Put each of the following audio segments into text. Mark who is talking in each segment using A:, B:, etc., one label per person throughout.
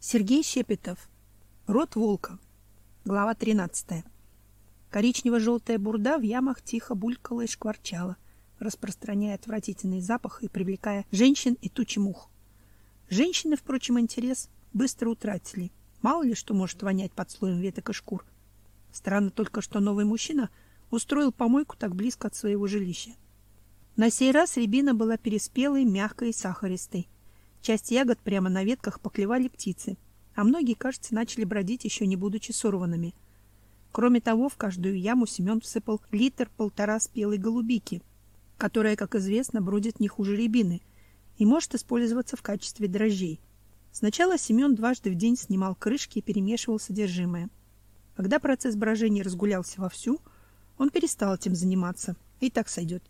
A: Сергей Щепетов. Род волка. Глава 13. Коричнево-желтая бурда в ямах тихо булькала и шкварчала, распространяя отвратительный запах и привлекая женщин и тучи мух. Женщины, впрочем, интерес быстро утратили. Мало ли что может вонять под слоем веток и шкур. Странно только, что новый мужчина устроил помойку так близко от своего жилища. На сей раз рябина была переспелой, мягкой и сахаристой. Часть ягод прямо на ветках поклевали птицы, а многие, кажется, начали бродить еще не будучи сорванными. Кроме того, в каждую яму Семен всыпал литр-полтора спелой голубики, которая, как известно, бродит не хуже рябины и может использоваться в качестве дрожжей. Сначала Семен дважды в день снимал крышки и перемешивал содержимое. Когда процесс брожения разгулялся вовсю, он перестал этим заниматься, и так сойдет.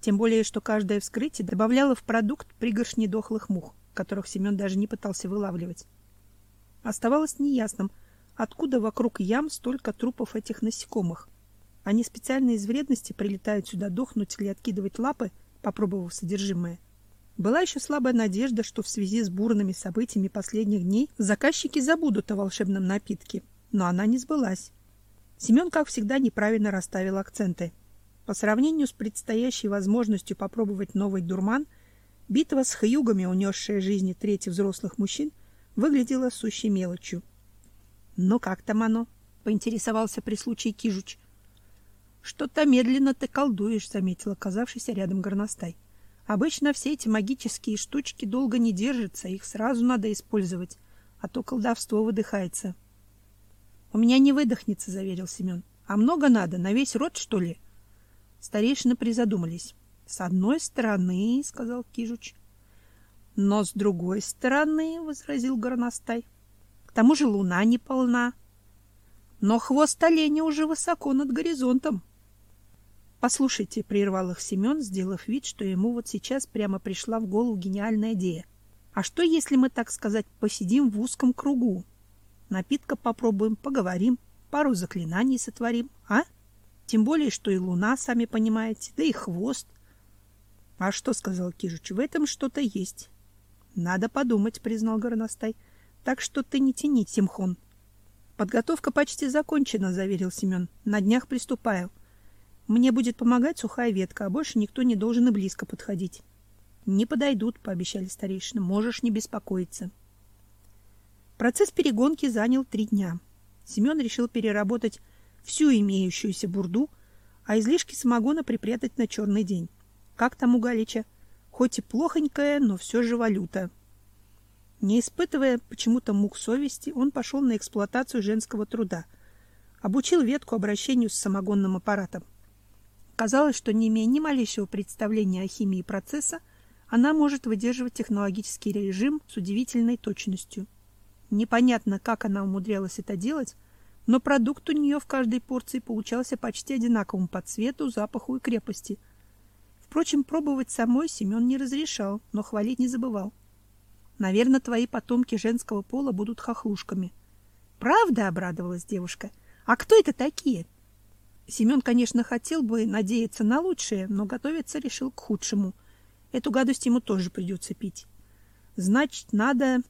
A: Тем более, что каждое вскрытие добавляло в продукт пригоршни дохлых мух, которых Семен даже не пытался вылавливать. Оставалось неясным, откуда вокруг ям столько трупов этих насекомых. Они специально из вредности прилетают сюда дохнуть или откидывать лапы, попробовав содержимое. Была еще слабая надежда, что в связи с бурными событиями последних дней заказчики забудут о волшебном напитке, но она не сбылась. Семен, как всегда, неправильно расставил акценты. По сравнению с предстоящей возможностью попробовать новый дурман, битва с хьюгами, унесшая жизни трети взрослых мужчин, выглядела сущей мелочью. "Ну как там оно?" поинтересовался при случае Кижуч. "Что-то медленно ты колдуешь", заметила оказавшийся рядом горностай. Обычно все эти магические штучки долго не держатся, их сразу надо использовать, а то колдовство выдыхается. У меня не выдохнется, заверил Семен. А много надо, на весь род, что ли? Старейшины призадумались. С одной стороны, сказал Кижуч. Но с другой стороны, возразил горностай. К тому же луна не полна. Но хвост оленя уже высоко над горизонтом. Послушайте, прервал их Семен, сделав вид, что ему вот сейчас прямо пришла в голову гениальная идея. А что, если мы, так сказать, посидим в узком кругу? Напитка попробуем, поговорим, пару заклинаний сотворим, а? Тем более, что и луна, сами понимаете, да и хвост. А что, сказал Кижуч, в этом что-то есть. Надо подумать, признал горностай. Так что ты не тяни, Симхон. Подготовка почти закончена, заверил Семен. На днях приступаю. Мне будет помогать сухая ветка, а больше никто не должен и близко подходить. Не подойдут, пообещали старейшины. Можешь не беспокоиться. Процесс перегонки занял три дня. Семен решил переработать всю имеющуюся бурду, а излишки самогона припрятать на черный день. Как там у Галича? Хоть и плохонькая, но все же валюта. Не испытывая почему-то мук совести, он пошел на эксплуатацию женского труда. Обучил ветку обращению с самогонным аппаратом. Казалось, что не имея ни малейшего представления о химии процесса, она может выдерживать технологический режим с удивительной точностью. Непонятно, как она умудрялась это делать, но продукт у нее в каждой порции получался почти одинаковым по цвету, запаху и крепости. Впрочем, пробовать самой Семен не разрешал, но хвалить не забывал. Наверное, твои потомки женского пола будут хохлушками. Правда, обрадовалась девушка. А кто это такие? Семен, конечно, хотел бы надеяться на лучшее, но готовиться решил к худшему. Эту гадость ему тоже придется пить. Значит, надо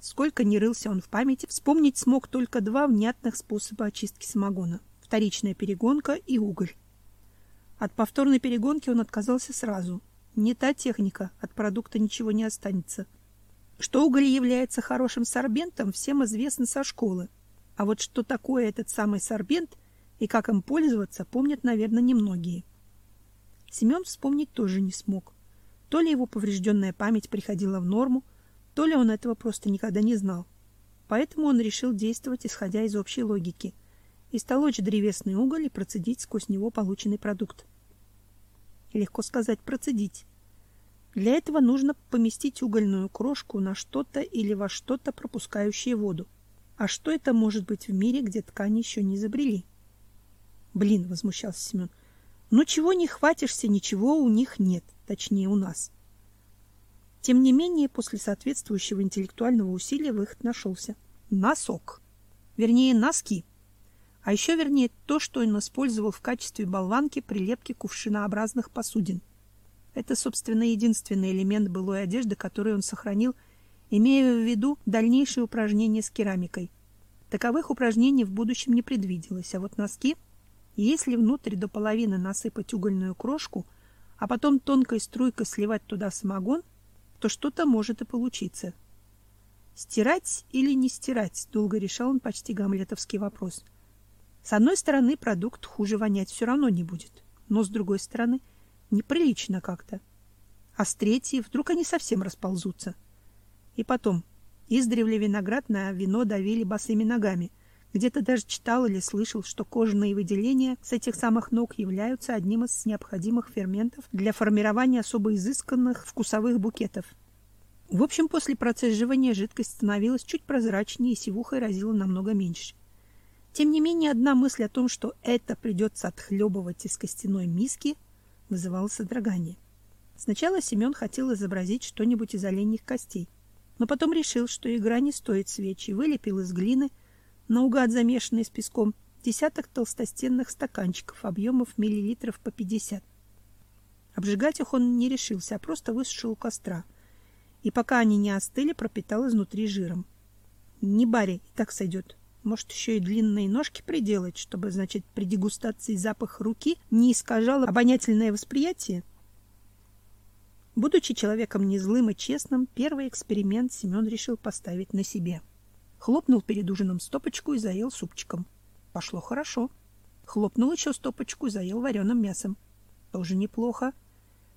A: Сколько ни рылся он в памяти, вспомнить смог только два внятных способа очистки самогона: вторичная перегонка и уголь. От повторной перегонки он отказался сразу. Не та техника, от продукта ничего не останется. Что уголь является хорошим сорбентом, всем известно со школы. А вот что такое этот самый сорбент и как им пользоваться, помнят, наверное, немногие. Семен вспомнить тоже не смог. То ли его поврежденная память приходила в норму, то ли он этого просто никогда не знал. Поэтому он решил действовать исходя из общей логики: истолочь древесный уголь и процедить сквозь него полученный продукт. Легко сказать процедить. Для этого нужно поместить угольную крошку на что-то или во что-то пропускающее воду. А что это может быть в мире, где ткани еще не изобрели? Блин, возмущался Семен. Ну чего не хватишься, ничего у них нет, точнее у нас. Тем не менее, после соответствующего интеллектуального усилия выход нашелся. Носок. Вернее, носки. А еще вернее то, что он использовал в качестве болванки прилепки кувшинообразных посудин. Это, собственно, единственный элемент былой одежды, который он сохранил имея в виду дальнейшие упражнения с керамикой. Таковых упражнений в будущем не предвиделось, а вот носки, если внутрь до половины насыпать угольную крошку, а потом тонкой струйкой сливать туда самогон, то что-то может и получиться. Стирать или не стирать, долго решал он почти гамлетовский вопрос. С одной стороны, продукт хуже вонять все равно не будет, но с другой стороны, неприлично как-то. А с третьей, вдруг они совсем расползутся. И потом, издревле виноград на вино давили босыми ногами. Где-то даже читал или слышал, что кожные выделения с этих самых ног являются одним из необходимых ферментов для формирования особо изысканных вкусовых букетов. В общем, после процеживания жидкость становилась чуть прозрачнее и сивухой разила намного меньше. Тем не менее, одна мысль о том, что это придется отхлебывать из костяной миски, вызывала содрогание. Сначала Семен хотел изобразить что-нибудь из оленьих костей, но потом решил, что игра не стоит свечи, вылепил из глины, наугад замешанной с песком, десяток толстостенных стаканчиков объемов миллилитров по 50. Обжигать их он не решился, а просто высушил у костра. И пока они не остыли, пропитал изнутри жиром. Не баре, и так сойдет. Может, еще и длинные ножки приделать, чтобы, значит, при дегустации запах руки не искажало обонятельное восприятие? Будучи человеком не злым и честным, первый эксперимент Семен решил поставить на себе. Хлопнул перед ужином стопочку и заел супчиком. Пошло хорошо. Хлопнул еще стопочку и заел вареным мясом. Тоже неплохо.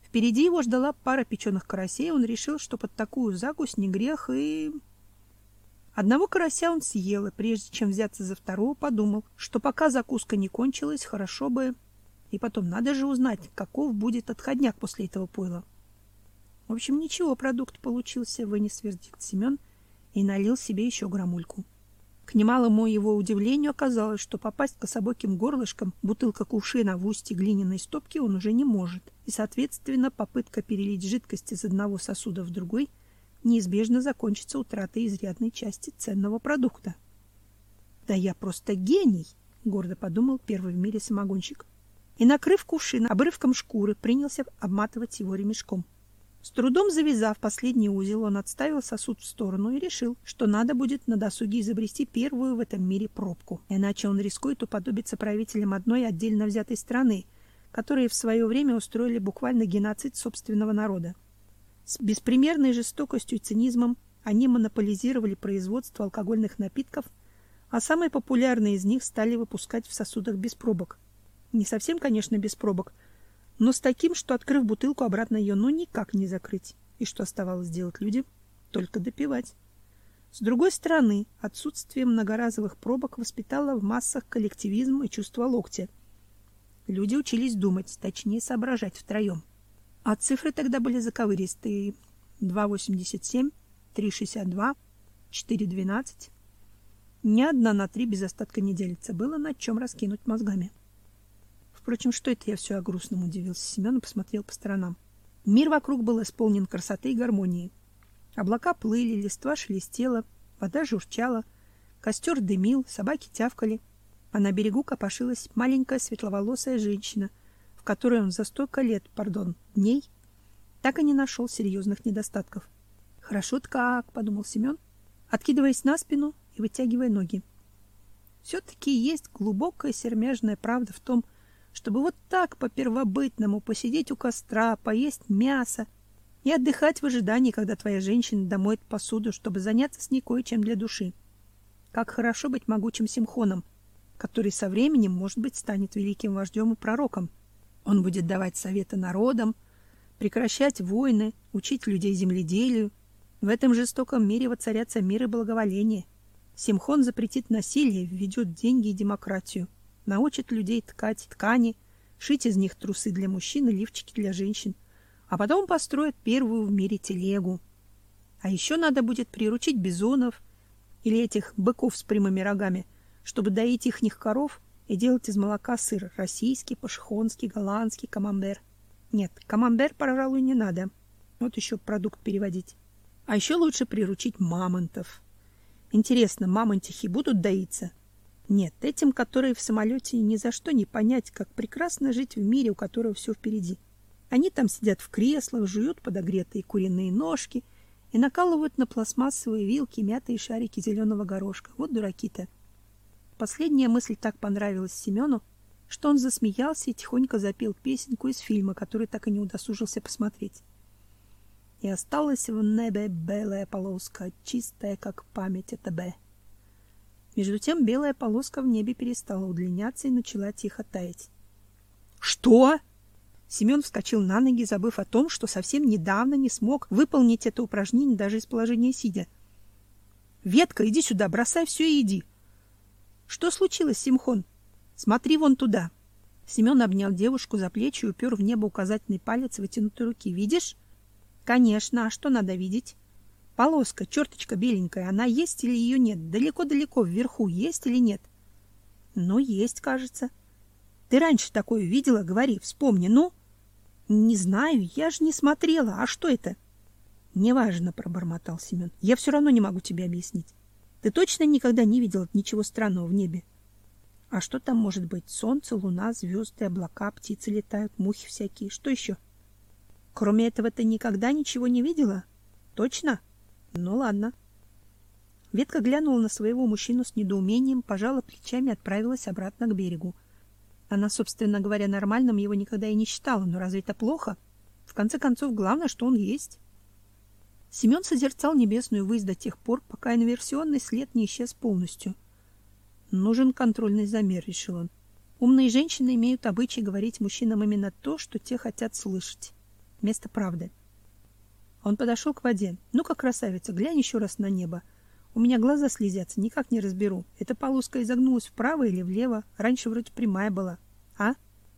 A: Впереди его ждала пара печеных карасей, он решил, что под такую закусь не грех и Одного карася он съел, и прежде чем взяться за второго, подумал, что пока закуска не кончилась, хорошо бы... И потом надо же узнать, каков будет отходняк после этого пойла. В общем, ничего, продукт получился, вынес вердикт Семен и налил себе еще грамульку. К немалому его удивлению оказалось, что попасть кособоким горлышком бутылка кувшина в устье глиняной стопки он уже не может, и, соответственно, попытка перелить жидкость из одного сосуда в другой – неизбежно закончится утратой изрядной части ценного продукта. Да я просто гений, гордо подумал первый в мире самогонщик. И накрыв кувшин обрывком шкуры, принялся обматывать его ремешком. С трудом завязав последний узел, он отставил сосуд в сторону и решил, что надо будет на досуге изобрести первую в этом мире пробку. Иначе он рискует уподобиться правителям одной отдельно взятой страны, которые в свое время устроили буквально геноцид собственного народа. С беспримерной жестокостью и цинизмом они монополизировали производство алкогольных напитков, а самые популярные из них стали выпускать в сосудах без пробок. Не совсем, конечно, без пробок, но с таким, что открыв бутылку, обратно ее ну никак не закрыть. И что оставалось делать людям? Только допивать. С другой стороны, отсутствие многоразовых пробок воспитало в массах коллективизм и чувство локтя. Люди учились думать, точнее соображать втроем. А цифры тогда были заковыристые. 2,87, 3,62, 4,12. Ни одна на три без остатка не делится. Было над чем раскинуть мозгами. Впрочем, что это я все о грустном удивился Семен и посмотрел по сторонам. Мир вокруг был исполнен красоты и гармонии. Облака плыли, листва шелестела, вода журчала, костер дымил, собаки тявкали, а на берегу копошилась маленькая светловолосая женщина — которой он за столько лет, пардон, дней, так и не нашел серьезных недостатков. Хорошо-то как, подумал Семен, откидываясь на спину и вытягивая ноги. Все-таки есть глубокая сермяжная правда в том, чтобы вот так по-первобытному посидеть у костра, поесть мясо и отдыхать в ожидании, когда твоя женщина домоет посуду, чтобы заняться с ней кое-чем для души. Как хорошо быть могучим симхоном, который со временем, может быть, станет великим вождем и пророком. Он будет давать советы народам, прекращать войны, учить людей земледелию. В этом жестоком мире воцарятся мир и благоволение. Симхон запретит насилие, введет деньги и демократию, научит людей ткать ткани, шить из них трусы для мужчин и лифчики для женщин, а потом построит первую в мире телегу. А еще надо будет приручить бизонов или этих быков с прямыми рогами, чтобы доить ихних коров и делать из молока сыр российский, пашхонский, голландский, камамбер. Нет, камамбер, пожалуй, не надо. Вот еще продукт переводить. А еще лучше приручить мамонтов. Интересно, мамонтихи будут доиться? Нет, этим, которые в самолете ни за что не понять, как прекрасно жить в мире, у которого все впереди. Они там сидят в креслах, жуют подогретые куриные ножки и накалывают на пластмассовые вилки мятые шарики зеленого горошка. Вот дураки-то. Последняя мысль так понравилась Семену, что он засмеялся и тихонько запел песенку из фильма, который так и не удосужился посмотреть. И осталась в небе белая полоска, чистая, как память о тебе. Между тем белая полоска в небе перестала удлиняться и начала тихо таять. Что? Семен вскочил на ноги, забыв о том, что совсем недавно не смог выполнить это упражнение даже из положения сидя. Ветка, иди сюда, бросай все и иди. Что случилось, Симхон? Смотри вон туда. Семен обнял девушку за плечи и упер в небо указательный палец вытянутой руки. Видишь? Конечно, а что надо видеть? Полоска, черточка беленькая, она есть или ее нет? Далеко-далеко вверху есть или нет? Ну, есть, кажется. Ты раньше такое видела? Говори, вспомни, ну. Не знаю, я же не смотрела. А что это? Неважно, пробормотал Семен. Я все равно не могу тебе объяснить. Ты точно никогда не видел ничего странного в небе? А что там может быть? Солнце, луна, звезды, облака, птицы летают, мухи всякие. Что еще? Кроме этого ты никогда ничего не видела? Точно? Ну ладно. Ветка глянула на своего мужчину с недоумением, пожала плечами и отправилась обратно к берегу. Она, собственно говоря, нормальным его никогда и не считала, но разве это плохо? В конце концов, главное, что он есть. Семен созерцал небесную высь до тех пор, пока инверсионный след не исчез полностью. Нужен контрольный замер, решил он. Умные женщины имеют обычай говорить мужчинам именно то, что те хотят слышать. Вместо правды. Он подошел к воде. Ну-ка, красавица, глянь еще раз на небо. У меня глаза слезятся, никак не разберу. Эта полоска изогнулась вправо или влево. Раньше вроде прямая была. А?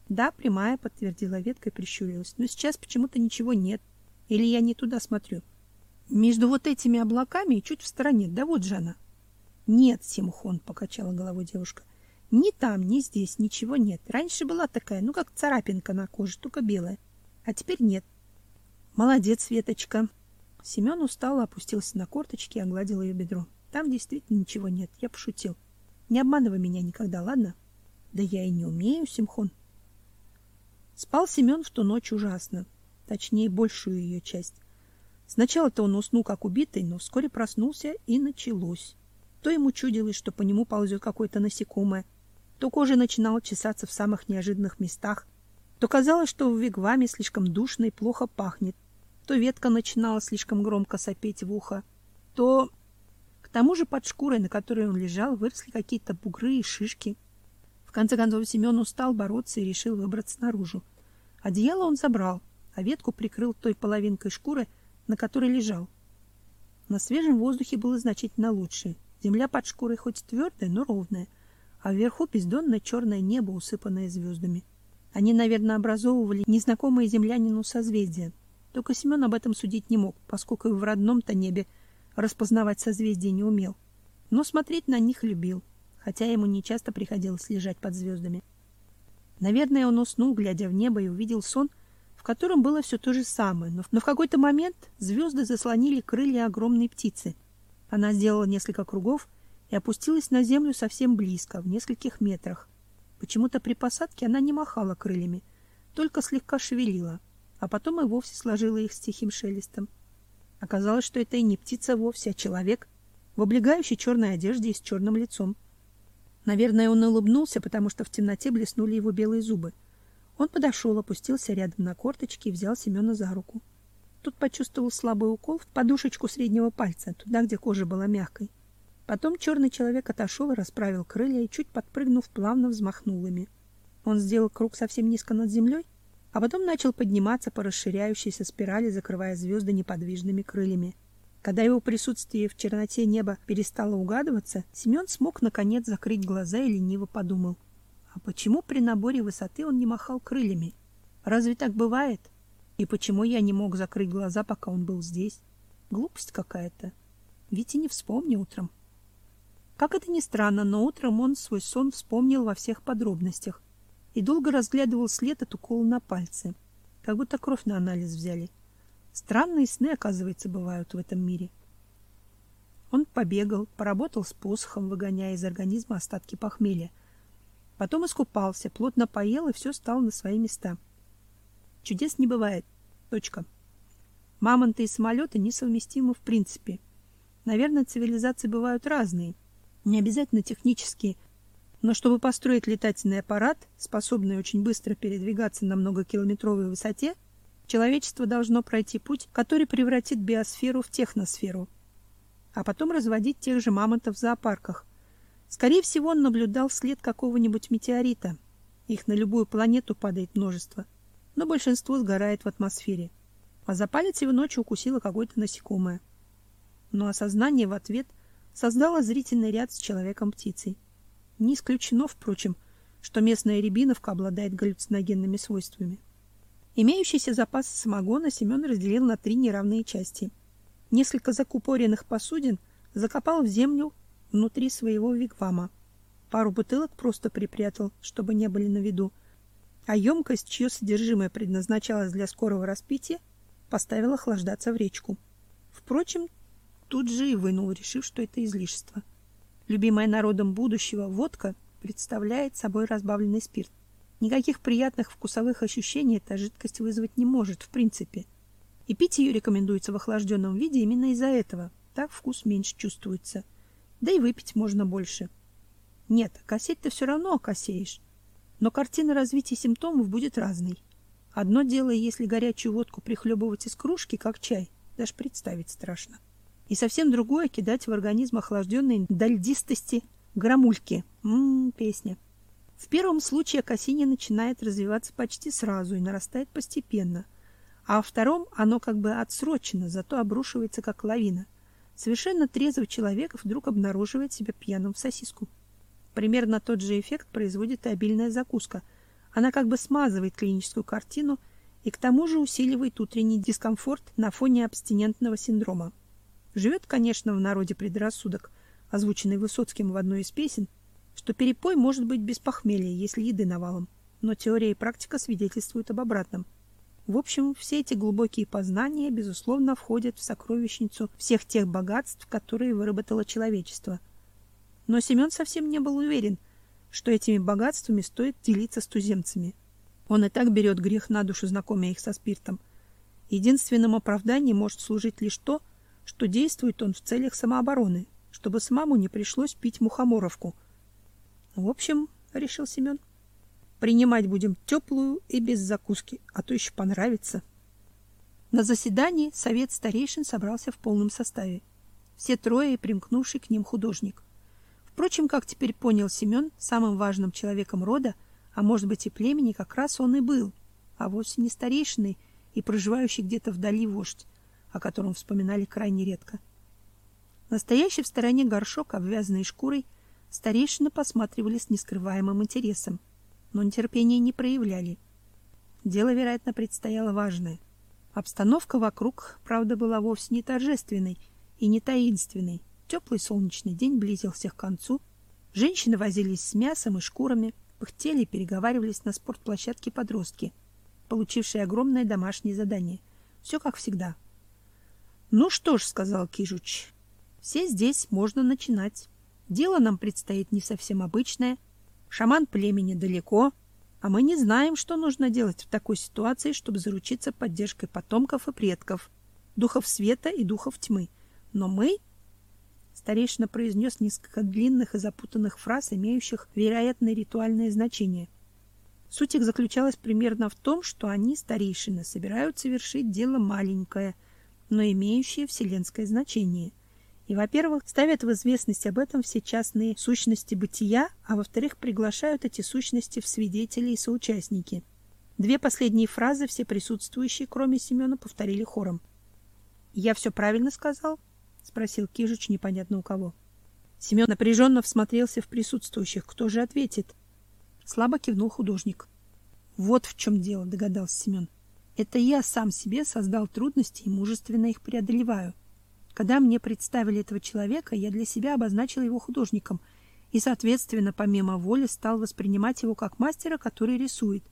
A: Да, прямая, подтвердила ветка и прищурилась. Но сейчас почему-то ничего нет. Или я не туда смотрю? Между вот этими облаками и чуть в стороне. Да вот же она. Нет, Симхон, покачала головой девушка. Ни там, ни здесь ничего нет. Раньше была такая, ну как царапинка на коже, только белая. А теперь нет. Молодец, Веточка. Семен устало опустился на корточки и огладил ее бедро. Там действительно ничего нет, я пошутил. Не обманывай меня никогда, ладно? Да я и не умею, Симхон. Спал Семен в ту ночь ужасно, точнее, большую ее часть. Сначала-то он уснул как убитый, но вскоре проснулся и началось. То ему чудилось, что по нему ползет какое-то насекомое, то кожа начинала чесаться в самых неожиданных местах, то казалось, что в вигваме слишком душно и плохо пахнет, то ветка начинала слишком громко сопеть в ухо, то... К тому же под шкурой, на которой он лежал, выросли какие-то бугры и шишки. В конце концов Семен устал бороться и решил выбраться наружу. Одеяло он забрал, а ветку прикрыл той половинкой шкуры, на которой лежал. На свежем воздухе было значительно лучше. Земля под шкурой хоть твердая, но ровная, а вверху бездонное черное небо, усыпанное звездами. Они, наверное, образовывали незнакомые землянину созвездия, только Семен об этом судить не мог, поскольку в родном-то небе распознавать созвездия не умел. Но смотреть на них любил, хотя ему не часто приходилось лежать под звездами. Наверное, он уснул, глядя в небо, и увидел сон, котором было все то же самое, но, но в какой-то момент звезды заслонили крылья огромной птицы. Она сделала несколько кругов и опустилась на землю совсем близко, в нескольких метрах. Почему-то при посадке она не махала крыльями, только слегка шевелила а потом и вовсе сложила их с тихим шелестом. Оказалось, что это и не птица вовсе, а человек в облегающей черной одежде и с черным лицом. Наверное, он улыбнулся, потому что в темноте блеснули его белые зубы. Он подошел, опустился рядом на корточки и взял Семена за руку. Тут почувствовал слабый укол в подушечку среднего пальца, туда, где кожа была мягкой. Потом черный человек отошел и расправил крылья и, чуть подпрыгнув, плавно взмахнул ими. Он сделал круг совсем низко над землей а потом начал подниматься по расширяющейся спирали, закрывая звезды неподвижными крыльями. Когда его присутствие в черноте неба перестало угадываться, Семен смог наконец закрыть глаза и лениво подумал: а почему при наборе высоты он не махал крыльями? Разве так бывает? И почему я не мог закрыть глаза, пока он был здесь? Глупость какая-то. Ведь и не вспомню утром. Как это ни странно, но утром он свой сон вспомнил во всех подробностях и долго разглядывал след от укола на пальце, как будто кровь на анализ взяли. Странные сны, оказывается, бывают в этом мире. Он побегал, поработал с посохом, выгоняя из организма остатки похмелья. Потом искупался, плотно поел, и все стало на свои места. Чудес не бывает. Точка. Мамонты и самолеты несовместимы в принципе. Наверное, цивилизации бывают разные, не обязательно технические, но чтобы построить летательный аппарат, способный очень быстро передвигаться на многокилометровой высоте, человечество должно пройти путь, который превратит биосферу в техносферу, а потом разводить тех же мамонтов в зоопарках. Скорее всего, он наблюдал след какого-нибудь метеорита. Их на любую планету падает множество, но большинство сгорает в атмосфере. А за палец его ночью укусило какое-то насекомое. Но осознание в ответ создало зрительный ряд с человеком-птицей. Не исключено, впрочем, что местная рябиновка обладает галлюциногенными свойствами. Имеющийся запас самогона Семен разделил на три неравные части. Несколько закупоренных посудин закопал в землю внутри своего вигвама. Пару бутылок просто припрятал, чтобы не были на виду, а емкость, чье содержимое предназначалось для скорого распития, поставил охлаждаться в речку. Впрочем, тут же и вынул, решив, что это излишество. Любимая народом будущего водка представляет собой разбавленный спирт. Никаких приятных вкусовых ощущений эта жидкость вызвать не может в принципе. И пить ее рекомендуется в охлажденном виде именно из-за этого. Так вкус меньше чувствуется. Да и выпить можно больше. Нет, косеть ты все равно косеешь. Но картина развития симптомов будет разной. Одно дело, если горячую водку прихлебывать из кружки, как чай, даже представить страшно. И совсем другое кидать в организм охлажденные до льдистости грамульки. Ммм, песня. В первом случае окосение начинает развиваться почти сразу и нарастает постепенно. А во втором оно как бы отсрочено, зато обрушивается как лавина. Совершенно трезвый человек вдруг обнаруживает себя пьяным в сосиску. Примерно тот же эффект производит и обильная закуска. Она как бы смазывает клиническую картину и к тому же усиливает утренний дискомфорт на фоне абстинентного синдрома. Живет, конечно, в народе предрассудок, озвученный Высоцким в одной из песен, что перепой может быть без похмелья, если еды навалом, но теория и практика свидетельствуют об обратном. В общем, все эти глубокие познания, безусловно, входят в сокровищницу всех тех богатств, которые выработало человечество. Но Семен совсем не был уверен, что этими богатствами стоит делиться с туземцами. Он и так берет грех на душу, знакомя их со спиртом. Единственным оправданием может служить лишь то, что действует он в целях самообороны, чтобы самому не пришлось пить мухоморовку. В общем, решил Семен, принимать будем теплую и без закуски, а то еще понравится. На заседании совет старейшин собрался в полном составе. Все трое и примкнувший к ним художник. Впрочем, как теперь понял Семен, самым важным человеком рода, а может быть и племени, как раз он и был, а вовсе не старейшиной и проживающий где-то вдали вождь, о котором вспоминали крайне редко. Настоящий в стороне горшок, обвязанный шкурой, старейшины посматривали с нескрываемым интересом, но нетерпения не проявляли. Дело, вероятно, предстояло важное. Обстановка вокруг, правда, была вовсе не торжественной и не таинственной. Теплый солнечный день близился к концу. Женщины возились с мясом и шкурами, пыхтели и переговаривались на спортплощадке подростки, получившие огромное домашнее задание. Все как всегда — ну что ж, сказал Кижуч. Все здесь можно начинать. Дело нам предстоит не совсем обычное. Шаман племени далеко, а мы не знаем, что нужно делать в такой ситуации, чтобы заручиться поддержкой потомков и предков, духов света и духов тьмы. Но мы старейшина произнес несколько длинных и запутанных фраз, имеющих вероятное ритуальное значение. Суть их заключалась примерно в том, что они, старейшины, собираются совершить дело маленькое — но имеющие вселенское значение. И, во-первых, ставят в известность об этом все частные сущности бытия, а во-вторых, приглашают эти сущности в свидетели и соучастники. Две последние фразы все присутствующие, кроме Семена, повторили хором. «Я все правильно сказал?» — спросил Кижич непонятно у кого. Семен напряженно всмотрелся в присутствующих. Кто же ответит? Слабо кивнул художник. «Вот в чем дело», — догадался Семен. Это я сам себе создал трудности и мужественно их преодолеваю. Когда мне представили этого человека, я для себя обозначил его художником и, соответственно, помимо воли стал воспринимать его как мастера, который рисует.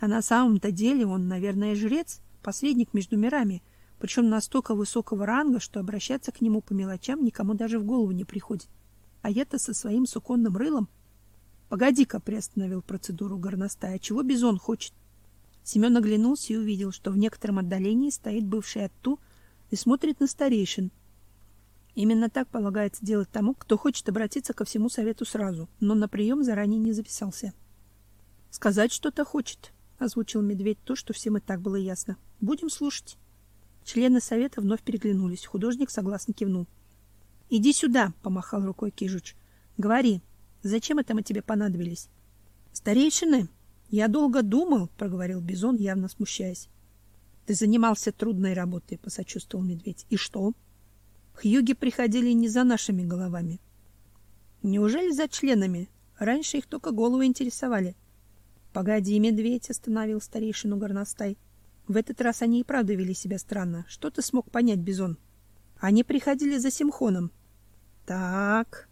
A: А на самом-то деле он, наверное, жрец, посредник между мирами, причем настолько высокого ранга, что обращаться к нему по мелочам никому даже в голову не приходит. А я-то со своим суконным рылом... Погоди-ка, приостановил процедуру горностая. Чего Бизон хочет? Семен оглянулся и увидел, что в некотором отдалении стоит бывший Атту и смотрит на старейшин. Именно так полагается делать тому, кто хочет обратиться ко всему совету сразу, но на прием заранее не записался. Сказать что-то хочет, озвучил медведь то, что всем и так было ясно. Будем слушать. Члены совета вновь переглянулись. Художник согласно кивнул. Иди сюда, помахал рукой Кижуч. Говори, зачем это мы тебе понадобились? Старейшины, я долго думал, проговорил Бизон, явно смущаясь. Ты занимался трудной работой, посочувствовал медведь. И что? Хьюги приходили не за нашими головами. Неужели за членами? Раньше их только головы интересовали. Погоди, медведь, остановил старейшину горностай. В этот раз они и правда вели себя странно. Что ты смог понять, Бизон? Они приходили за Симхоном. Так.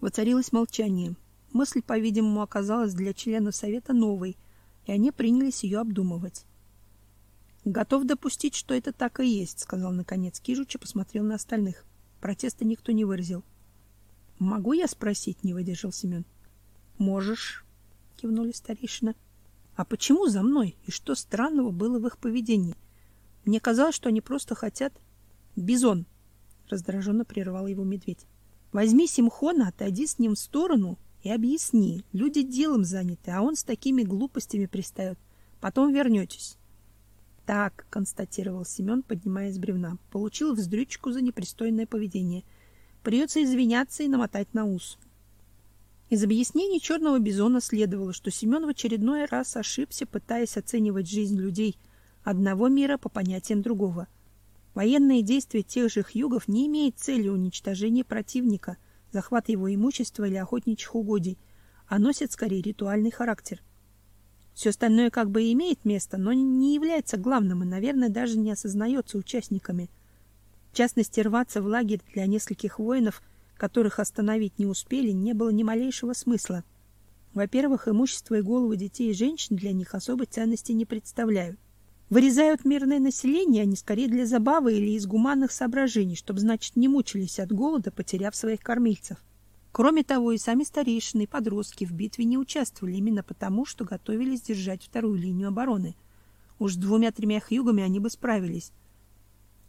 A: Воцарилось молчание. Мысль, по-видимому, оказалась для членов совета новой, и они принялись ее обдумывать. Готов допустить, что это так и есть, сказал наконец Кижуч и посмотрел на остальных. Протеста никто не выразил. Могу я спросить, не выдержал Семен. Можешь, кивнули старейшина. А почему за мной? И что странного было в их поведении? Мне казалось, что они просто хотят бизон, раздраженно прервал его медведь. Возьми Симхона, отойди с ним в сторону и объясни. Люди делом заняты, а он с такими глупостями пристает. Потом вернетесь. Так, констатировал Семен, поднимаясь с бревна. Получил вздрючку за непристойное поведение. Придется извиняться и намотать на ус. Из объяснений черного бизона следовало, что Семен в очередной раз ошибся, пытаясь оценивать жизнь людей одного мира по понятиям другого. Военные действия тех же хьюгов не имеют цели уничтожения противника, захват его имущества или охотничьих угодий, а носят скорее ритуальный характер. Все остальное как бы имеет место, но не является главным и, наверное, даже не осознается участниками. В частности, рваться в лагерь для нескольких воинов – которых остановить не успели, не было ни малейшего смысла. Во-первых, имущество и головы детей и женщин для них особой ценности не представляют. Вырезают мирное население они скорее для забавы или из гуманных соображений, чтобы, значит, не мучились от голода, потеряв своих кормильцев. Кроме того, и сами старейшины и подростки в битве не участвовали именно потому, что готовились держать вторую линию обороны. Уж двумя-тремя хьюгами они бы справились.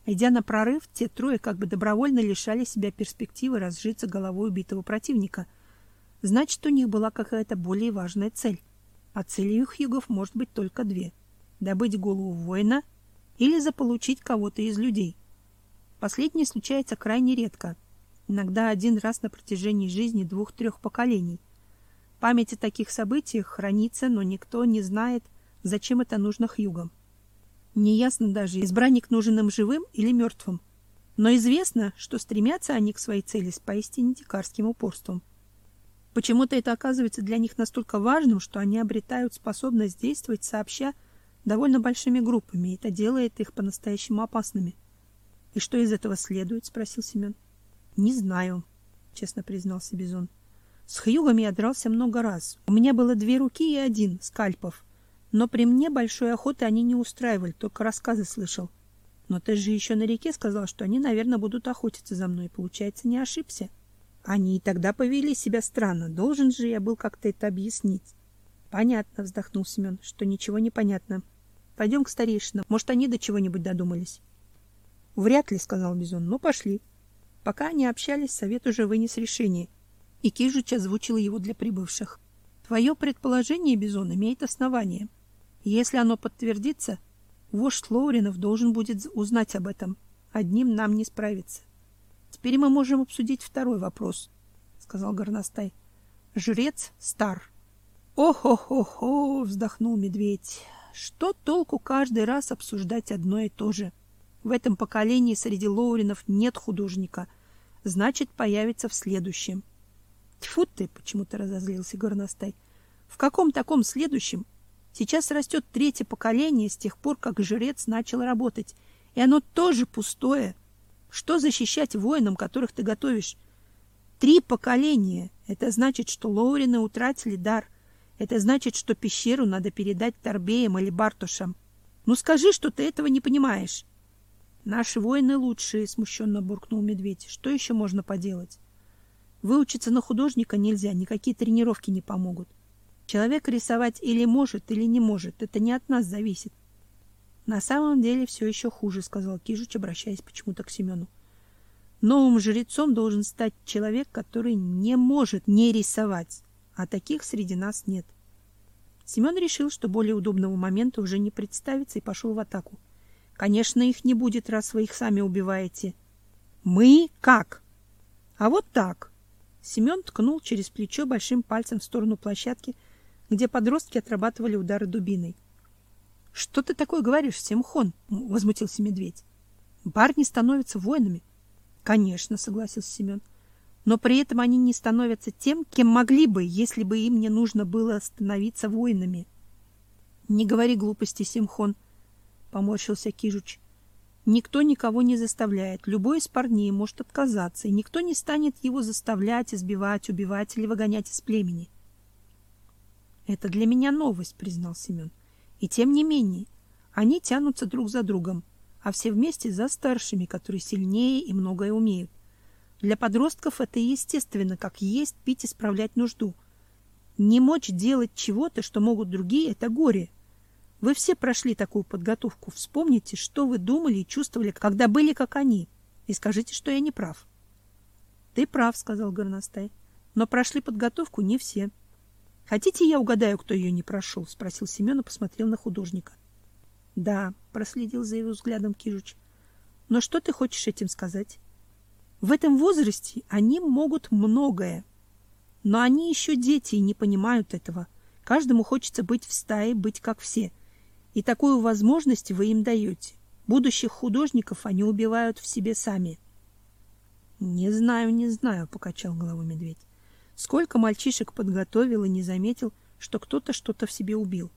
A: Идя на прорыв, те трое как бы добровольно лишали себя перспективы разжиться головой убитого противника. Значит, у них была какая-то более важная цель. А целью хьюгов может быть только две: добыть голову воина или заполучить кого-то из людей. Последнее случается крайне редко, иногда один раз на протяжении жизни двух-трех поколений. Память о таких событиях хранится, но никто не знает, зачем это нужно хьюгам. Неясно даже, избранник нужен им живым или мертвым. Но известно, что стремятся они к своей цели с поистине дикарским упорством. Почему-то это оказывается для них настолько важным, что они обретают способность действовать сообща довольно большими группами, и это делает их по-настоящему опасными. И что из этого следует, спросил Семен. Не знаю, честно признался Бизон. С хьюгами я дрался много раз. У меня было две руки и один скальпов. Но при мне большой охоты они не устраивали, только рассказы слышал. Но ты же еще на реке сказал, что они, наверное, будут охотиться за мной. Получается, не ошибся. Они и тогда повели себя странно. Должен же я был как-то это объяснить. Понятно, вздохнул Семен, что ничего не понятно. Пойдем к старейшинам. Может, они до чего-нибудь додумались. Вряд ли, сказал Бизон. Ну, пошли. Пока они общались, совет уже вынес решение. И Кижуч озвучил его для прибывших. Твое предположение, Бизон, имеет основание. Если оно подтвердится, вождь Лоуринов должен будет узнать об этом. Одним нам не справиться. Теперь мы можем обсудить второй вопрос, сказал горностай. Жрец стар. Ох-ох-ох, вздохнул медведь. Что толку каждый раз обсуждать одно и то же? В этом поколении среди Лоуринов нет художника, значит, появится в следующем. Тьфу ты, почему-то разозлился горностай. В каком таком следующем Сейчас растет третье поколение с тех пор, как жрец начал работать, и оно тоже пустое. Что защищать воинам, которых ты готовишь? Три поколения. Это значит, что Лоурины утратили дар. Это значит, что пещеру надо передать Торбеям или Бартушам. Ну скажи, что ты этого не понимаешь. Наши воины лучшие, смущенно буркнул медведь. Что еще можно поделать? Выучиться на художника нельзя, никакие тренировки не помогут. Человек рисовать или может, или не может. Это не от нас зависит. На самом деле все еще хуже, сказал Кижуч, обращаясь почему-то к Семену. Новым жрецом должен стать человек, который не может не рисовать, а таких среди нас нет. Семен решил, что более удобного момента уже не представится и пошел в атаку. Конечно, их не будет, раз вы их сами убиваете. Мы как? А вот так. Семен ткнул через плечо большим пальцем в сторону площадки, где подростки отрабатывали удары дубиной. Что ты такое говоришь, Семхон? возмутился медведь. Парни становятся воинами. Конечно, согласился Семен. Но при этом они не становятся тем, кем могли бы, если бы им не нужно было становиться воинами. Не говори глупости, Семхон, поморщился Кижуч. Никто никого не заставляет. Любой из парней может отказаться, и никто не станет его заставлять, избивать, убивать или выгонять из племени. Это для меня новость, признал Семен. И тем не менее, они тянутся друг за другом, а все вместе за старшими, которые сильнее и многое умеют. Для подростков это естественно, как есть пить и справлять нужду. Не мочь делать чего-то, что могут другие это горе. Вы все прошли такую подготовку. Вспомните, что вы думали и чувствовали, когда были как они, и скажите, что я не прав. Ты прав, сказал Горностай. Но прошли подготовку не все. Хотите, я угадаю, кто ее не прошел? спросил Семен и посмотрел на художника. Да, проследил за его взглядом Кижуч. Но что ты хочешь этим сказать? В этом возрасте они могут многое. Но они еще дети и не понимают этого. Каждому хочется быть в стае, быть как все. И такую возможность вы им даете. Будущих художников они убивают в себе сами. Не знаю, не знаю, покачал головой медведь. Сколько мальчишек подготовил и не заметил, что кто-то что-то в себе убил.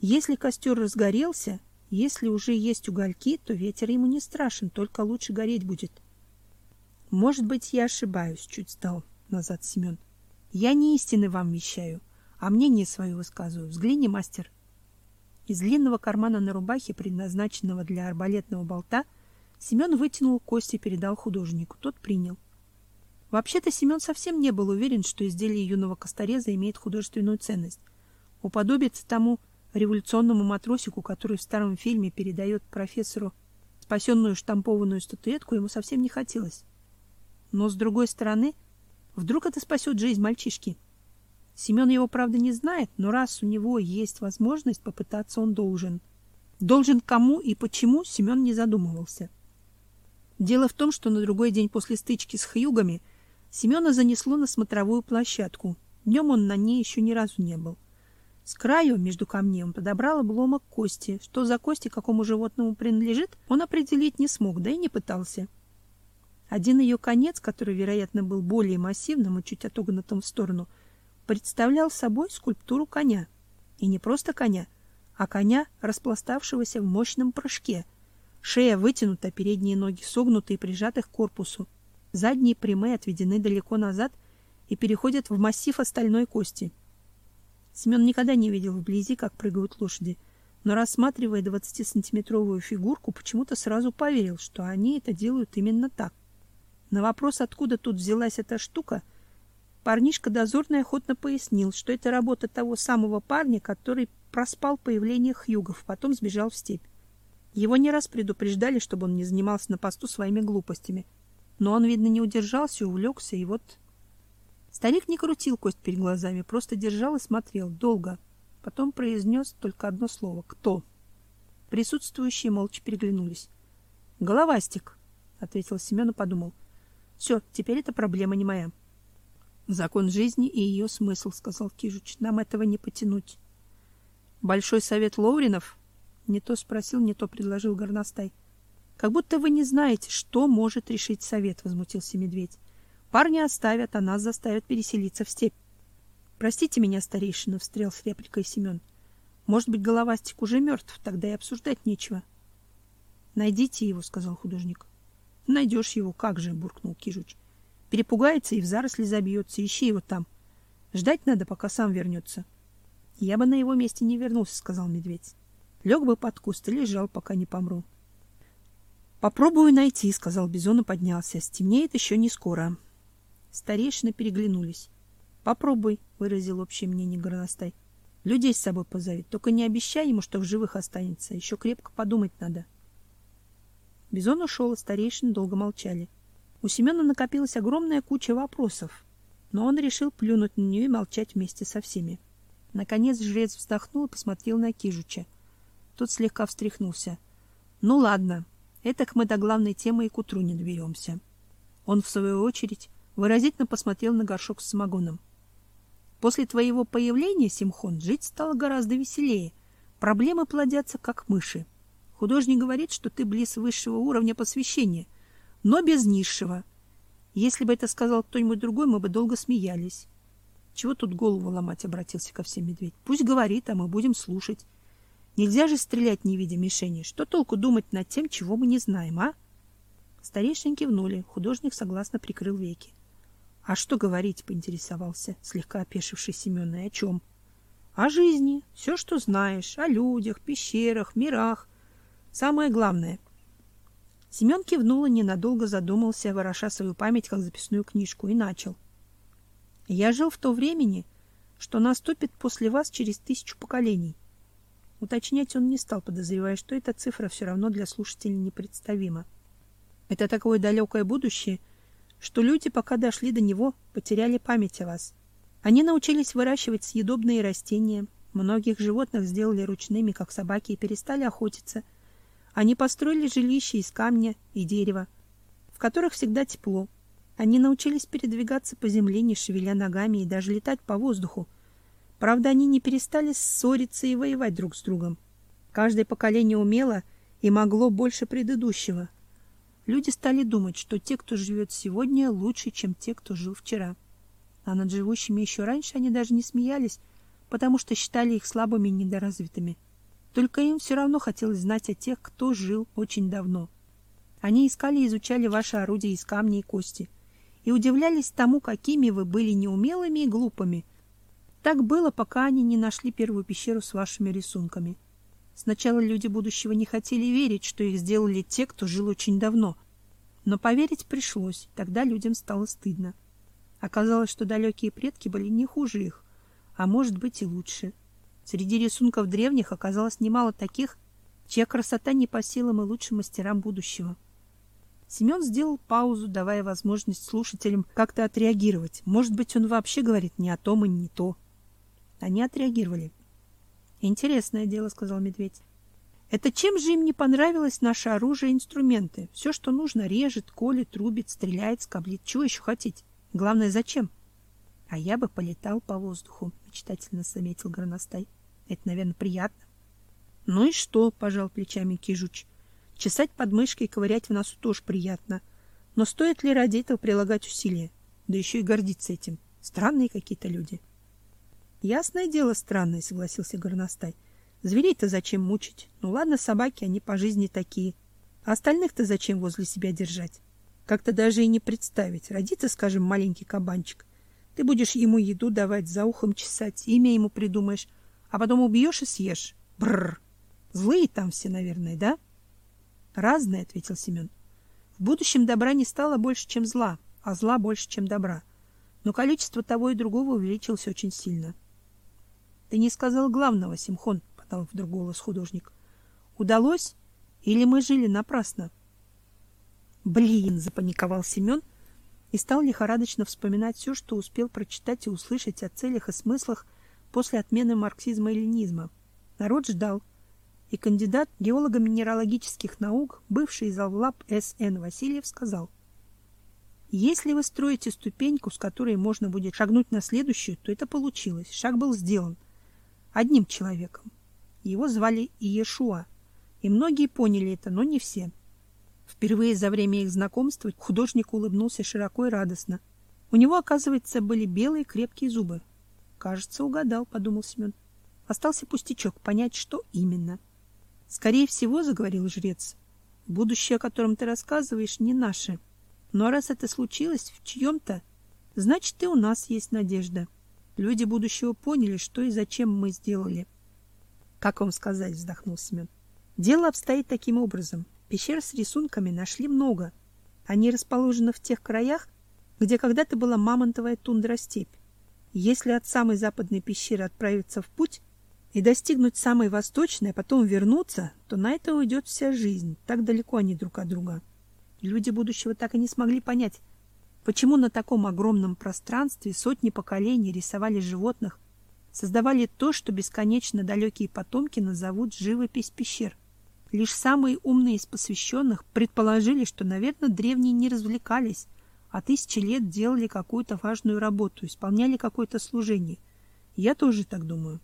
A: Если костер разгорелся, если уже есть угольки, то ветер ему не страшен, только лучше гореть будет. Может быть, я ошибаюсь, чуть стал назад Семен. Я не истины вам вещаю, а мнение свое высказываю. Взгляни, мастер. Из длинного кармана на рубахе, предназначенного для арбалетного болта, Семен вытянул кость и передал художнику. Тот принял. Вообще-то Семен совсем не был уверен, что изделие юного костореза имеет художественную ценность. Уподобиться тому революционному матросику, который в старом фильме передает профессору спасенную штампованную статуэтку, ему совсем не хотелось. Но с другой стороны, вдруг это спасет жизнь мальчишки. Семен его, правда, не знает, но раз у него есть возможность попытаться, он должен. Должен кому и почему, Семен не задумывался. Дело в том, что на другой день после стычки с хьюгами Семена занесло на смотровую площадку. Днем он на ней еще ни разу не был. С краю между камней он подобрал обломок кости. Что за кости какому животному принадлежит, он определить не смог, да и не пытался. Один ее конец, который, вероятно, был более массивным и чуть отогнутым в сторону, представлял собой скульптуру коня. И не просто коня, а коня, распластавшегося в мощном прыжке. Шея вытянута, передние ноги согнуты и прижаты к корпусу. Задние прямые отведены далеко назад и переходят в массив остальной кости. Семен никогда не видел вблизи, как прыгают лошади, но рассматривая двадцатисантиметровую фигурку, почему-то сразу поверил, что они это делают именно так. На вопрос, откуда тут взялась эта штука, парнишка дозорный охотно пояснил, что это работа того самого парня, который проспал появление хьюгов, потом сбежал в степь. Его не раз предупреждали, чтобы он не занимался на посту своими глупостями — но он, видно, не удержался, увлекся, и вот... Старик не крутил кость перед глазами, просто держал и смотрел долго. Потом произнес только одно слово «Кто?». Присутствующие молча переглянулись. «Головастик», — ответил Семен и подумал. «Все, теперь эта проблема не моя». «Закон жизни и ее смысл», — сказал Кижуч. «Нам этого не потянуть». «Большой совет Лоуринов?» Не то спросил, не то предложил Горностай. Как будто вы не знаете, что может решить совет, возмутился медведь. Парни оставят, а нас заставят переселиться в степь. Простите меня, старейшина, встрял с репликой Семен. Может быть, головастик уже мертв, тогда и обсуждать нечего. Найдите его, сказал художник. Найдешь его, как же, буркнул Кижуч. Перепугается и в заросли забьется, ищи его там. Ждать надо, пока сам вернется. Я бы на его месте не вернулся, сказал медведь. Лег бы под куст и лежал, пока не помру. Попробую найти, сказал Бизон и поднялся. Стемнеет еще не скоро. Старейшины переглянулись. Попробуй, выразил общее мнение горностай. Людей с собой позови, только не обещай ему, что в живых останется, еще крепко подумать надо. Бизон ушел, а старейшины долго молчали. У Семена накопилась огромная куча вопросов, но он решил плюнуть на нее и молчать вместе со всеми. Наконец жрец вздохнул и посмотрел на Кижуча. Тот слегка встряхнулся. Ну ладно, это мы до главной темы и к утру не доберемся. Он в свою очередь выразительно посмотрел на горшок с самогоном. После твоего появления, Симхон, жить стало гораздо веселее. Проблемы плодятся как мыши. Художник говорит, что ты близ высшего уровня посвящения, но без низшего. Если бы это сказал кто-нибудь другой, мы бы долго смеялись. Чего тут голову ломать, обратился ко всем медведь. Пусть говорит, а мы будем слушать. Нельзя же стрелять, не видя мишени. Что толку думать над тем, чего мы не знаем, а? Старейшины кивнули. Художник согласно прикрыл веки. А что говорить, поинтересовался слегка опешивший Семен. И о чем? О жизни, все, что знаешь, о людях, пещерах, мирах. Самое главное. Семен кивнул и ненадолго задумался, вороша свою память как записную книжку, и начал. Я жил в то времени, что наступит после вас через тысячу поколений. Уточнять он не стал, подозревая, что эта цифра все равно для слушателей непредставима. Это такое далекое будущее, что люди, пока дошли до него, потеряли память о вас. Они научились выращивать съедобные растения, многих животных сделали ручными, как собаки, и перестали охотиться. Они построили жилища из камня и дерева, в которых всегда тепло. Они научились передвигаться по земле, не шевеля ногами, и даже летать по воздуху, Правда, они не перестали ссориться и воевать друг с другом. Каждое поколение умело и могло больше предыдущего. Люди стали думать, что те, кто живет сегодня, лучше, чем те, кто жил вчера. А над живущими еще раньше они даже не смеялись, потому что считали их слабыми и недоразвитыми. Только им все равно хотелось знать о тех, кто жил очень давно. Они искали и изучали ваши орудия из камня и кости и удивлялись тому, какими вы были неумелыми и глупыми, так было, пока они не нашли первую пещеру с вашими рисунками. Сначала люди будущего не хотели верить, что их сделали те, кто жил очень давно. Но поверить пришлось, тогда людям стало стыдно. Оказалось, что далекие предки были не хуже их, а может быть и лучше. Среди рисунков древних оказалось немало таких, чья красота не по силам и лучшим мастерам будущего. Семен сделал паузу, давая возможность слушателям как-то отреагировать. Может быть, он вообще говорит не о том и не то. Они отреагировали. Интересное дело, сказал медведь. Это чем же им не понравилось наше оружие и инструменты? Все, что нужно, режет, колет, рубит, стреляет, скоблит. Чего еще хотеть? Главное, зачем? А я бы полетал по воздуху, мечтательно заметил горностай. Это, наверное, приятно. Ну и что, пожал плечами Кижуч. Чесать подмышки и ковырять в носу тоже приятно. Но стоит ли ради этого прилагать усилия? Да еще и гордиться этим. Странные какие-то люди. — Ясное дело, странное, согласился горностай. Зверей-то зачем мучить? Ну ладно, собаки, они по жизни такие. А остальных-то зачем возле себя держать? Как-то даже и не представить. Родится, скажем, маленький кабанчик. Ты будешь ему еду давать, за ухом чесать, имя ему придумаешь, а потом убьешь и съешь. Бррр. Злые там все, наверное, да? Разные, ответил Семен. В будущем добра не стало больше, чем зла, а зла больше, чем добра. Но количество того и другого увеличилось очень сильно. Ты не сказал главного, Симхон, подал вдруг голос художник. Удалось или мы жили напрасно? Блин, запаниковал Семен и стал лихорадочно вспоминать все, что успел прочитать и услышать о целях и смыслах после отмены марксизма и ленизма. Народ ждал, и кандидат геолого-минералогических наук, бывший завлаб С.Н. Васильев, сказал: "Если вы строите ступеньку, с которой можно будет шагнуть на следующую, то это получилось. Шаг был сделан одним человеком. Его звали Иешуа, и многие поняли это, но не все. Впервые за время их знакомства художник улыбнулся широко и радостно. У него, оказывается, были белые крепкие зубы. Кажется, угадал, подумал Семен. Остался пустячок понять, что именно. Скорее всего, заговорил жрец, будущее, о котором ты рассказываешь, не наше. Но раз это случилось в чьем то значит, и у нас есть надежда. Люди будущего поняли, что и зачем мы сделали. Как вам сказать, вздохнул Семен. Дело обстоит таким образом. Пещер с рисунками нашли много. Они расположены в тех краях, где когда-то была мамонтовая тундра-степь. Если от самой западной пещеры отправиться в путь и достигнуть самой восточной, а потом вернуться, то на это уйдет вся жизнь. Так далеко они друг от друга. Люди будущего так и не смогли понять, почему на таком огромном пространстве сотни поколений рисовали животных, создавали то, что бесконечно далекие потомки назовут живопись пещер. Лишь самые умные из посвященных предположили, что, наверное, древние не развлекались, а тысячи лет делали какую-то важную работу, исполняли какое-то служение. Я тоже так думаю.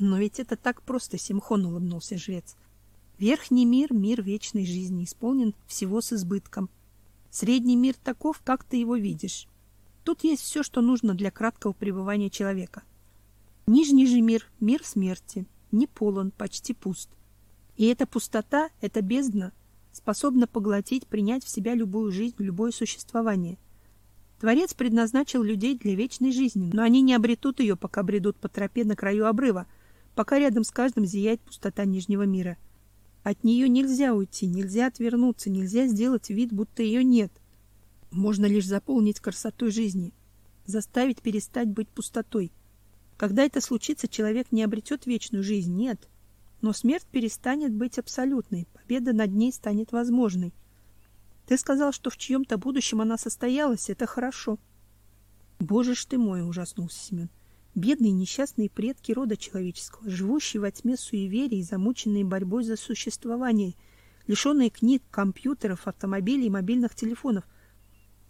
A: Но ведь это так просто, Симхон улыбнулся жрец. Верхний мир мир вечной жизни, исполнен всего с избытком. Средний мир таков, как ты его видишь. Тут есть все, что нужно для краткого пребывания человека. Нижний же мир мир смерти, не полон, почти пуст. И эта пустота, эта бездна способна поглотить, принять в себя любую жизнь, любое существование. Творец предназначил людей для вечной жизни, но они не обретут ее, пока бредут по тропе на краю обрыва, пока рядом с каждым зияет пустота нижнего мира. От нее нельзя уйти, нельзя отвернуться, нельзя сделать вид, будто ее нет. Можно лишь заполнить красотой жизни, заставить перестать быть пустотой. Когда это случится, человек не обретет вечную жизнь, нет. Но смерть перестанет быть абсолютной, победа над ней станет возможной. Ты сказал, что в чьем-то будущем она состоялась, это хорошо. Боже ж ты мой, ужаснулся Семен. Бедные несчастные предки рода человеческого, живущие во тьме суеверий, замученные борьбой за существование, лишенные книг, компьютеров, автомобилей и мобильных телефонов.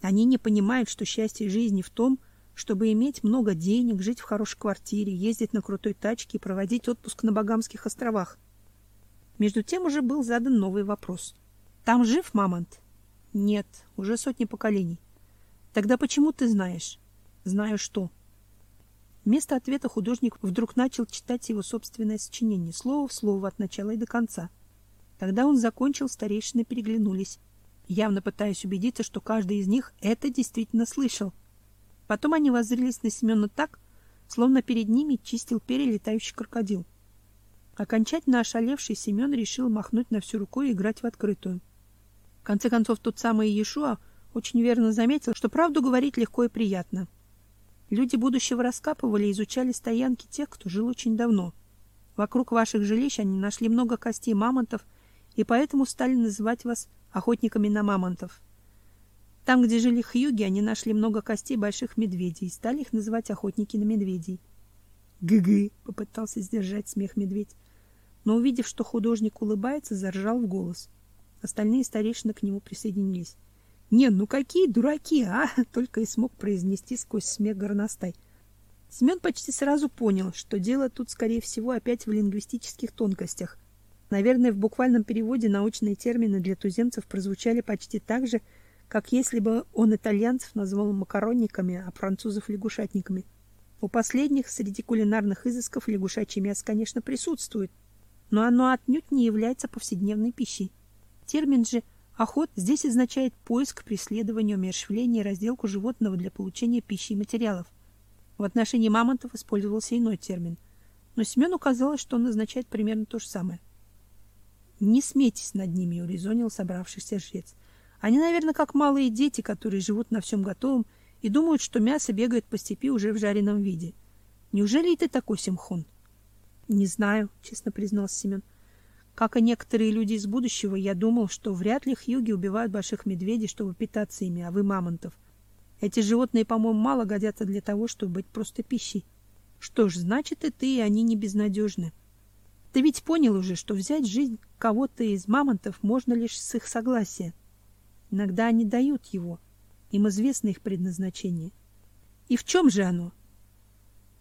A: Они не понимают, что счастье жизни в том, чтобы иметь много денег, жить в хорошей квартире, ездить на крутой тачке и проводить отпуск на Багамских островах. Между тем уже был задан новый вопрос. Там жив мамонт? Нет, уже сотни поколений. Тогда почему ты знаешь? Знаю что? Вместо ответа художник вдруг начал читать его собственное сочинение, слово в слово от начала и до конца. Когда он закончил, старейшины переглянулись, явно пытаясь убедиться, что каждый из них это действительно слышал. Потом они воззрелись на Семена так, словно перед ними чистил перья летающий крокодил. Окончательно ошалевший Семен решил махнуть на всю руку и играть в открытую. В конце концов, тот самый Иешуа очень верно заметил, что правду говорить легко и приятно — Люди будущего раскапывали и изучали стоянки тех, кто жил очень давно. Вокруг ваших жилищ они нашли много костей мамонтов, и поэтому стали называть вас охотниками на мамонтов. Там, где жили хьюги, они нашли много костей больших медведей и стали их называть охотники на медведей. Гы-гы, попытался сдержать смех медведь, но увидев, что художник улыбается, заржал в голос. Остальные старейшины к нему присоединились. Не, ну какие дураки, а? Только и смог произнести сквозь смех горностай. Семен почти сразу понял, что дело тут, скорее всего, опять в лингвистических тонкостях. Наверное, в буквальном переводе научные термины для туземцев прозвучали почти так же, как если бы он итальянцев назвал макаронниками, а французов лягушатниками. У последних среди кулинарных изысков лягушачье мясо, конечно, присутствует, но оно отнюдь не является повседневной пищей. Термин же Охот здесь означает поиск, преследование, умерщвление и разделку животного для получения пищи и материалов. В отношении мамонтов использовался иной термин, но Семену казалось, что он означает примерно то же самое. Не смейтесь над ними, урезонил собравшихся жрец. Они, наверное, как малые дети, которые живут на всем готовом и думают, что мясо бегает по степи уже в жареном виде. Неужели и ты такой, Симхон? Не знаю, честно признался Семен. Как и некоторые люди из будущего, я думал, что вряд ли хьюги убивают больших медведей, чтобы питаться ими, а вы мамонтов. Эти животные, по-моему, мало годятся для того, чтобы быть просто пищей. Что ж, значит, и ты, и они не безнадежны. Ты ведь понял уже, что взять жизнь кого-то из мамонтов можно лишь с их согласия. Иногда они дают его. Им известно их предназначение. И в чем же оно?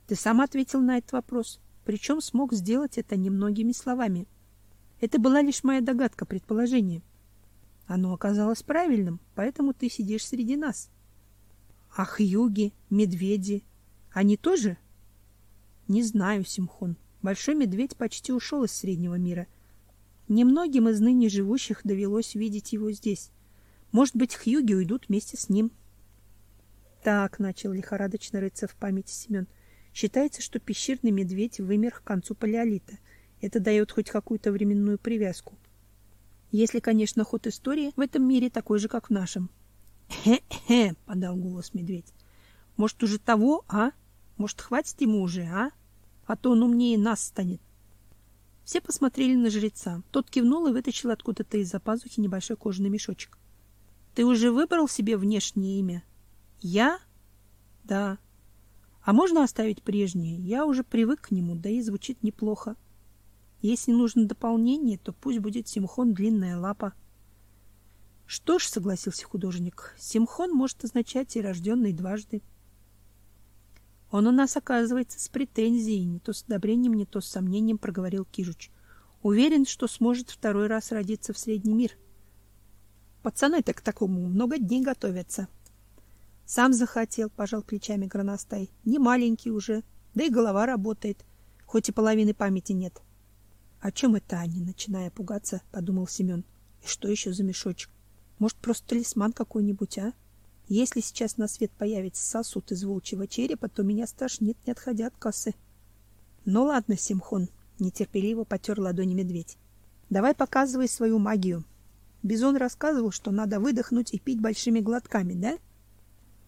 A: Ты сам ответил на этот вопрос, причем смог сделать это немногими словами. — это была лишь моя догадка, предположение. Оно оказалось правильным, поэтому ты сидишь среди нас. Ах, юги, медведи, они тоже? Не знаю, Симхон. Большой медведь почти ушел из среднего мира. Немногим из ныне живущих довелось видеть его здесь. Может быть, хьюги уйдут вместе с ним. Так, начал лихорадочно рыться в памяти Семен. Считается, что пещерный медведь вымер к концу палеолита — это дает хоть какую-то временную привязку. Если, конечно, ход истории в этом мире такой же, как в нашем. Хе-хе, подал голос медведь. Может, уже того, а? Может, хватит ему уже, а? А то он умнее нас станет. Все посмотрели на жреца. Тот кивнул и вытащил откуда-то из-за пазухи небольшой кожаный мешочек. Ты уже выбрал себе внешнее имя? Я? Да. А можно оставить прежнее? Я уже привык к нему, да и звучит неплохо. Если нужно дополнение, то пусть будет Симхон длинная лапа. Что ж, согласился художник. Симхон может означать и рожденный дважды. Он у нас, оказывается, с претензией, не то с одобрением, не то с сомнением проговорил Кижуч. Уверен, что сможет второй раз родиться в средний мир. Пацаны-то к такому много дней готовятся. Сам захотел, пожал плечами Граностай. Не маленький уже, да и голова работает, хоть и половины памяти нет. О чем это они, начиная пугаться, подумал Семен. И что еще за мешочек? Может, просто талисман какой-нибудь, а? Если сейчас на свет появится сосуд из волчьего черепа, то меня стошнит, не отходя от кассы. Ну ладно, Симхон, нетерпеливо потер ладони медведь. Давай показывай свою магию. Бизон рассказывал, что надо выдохнуть и пить большими глотками, да?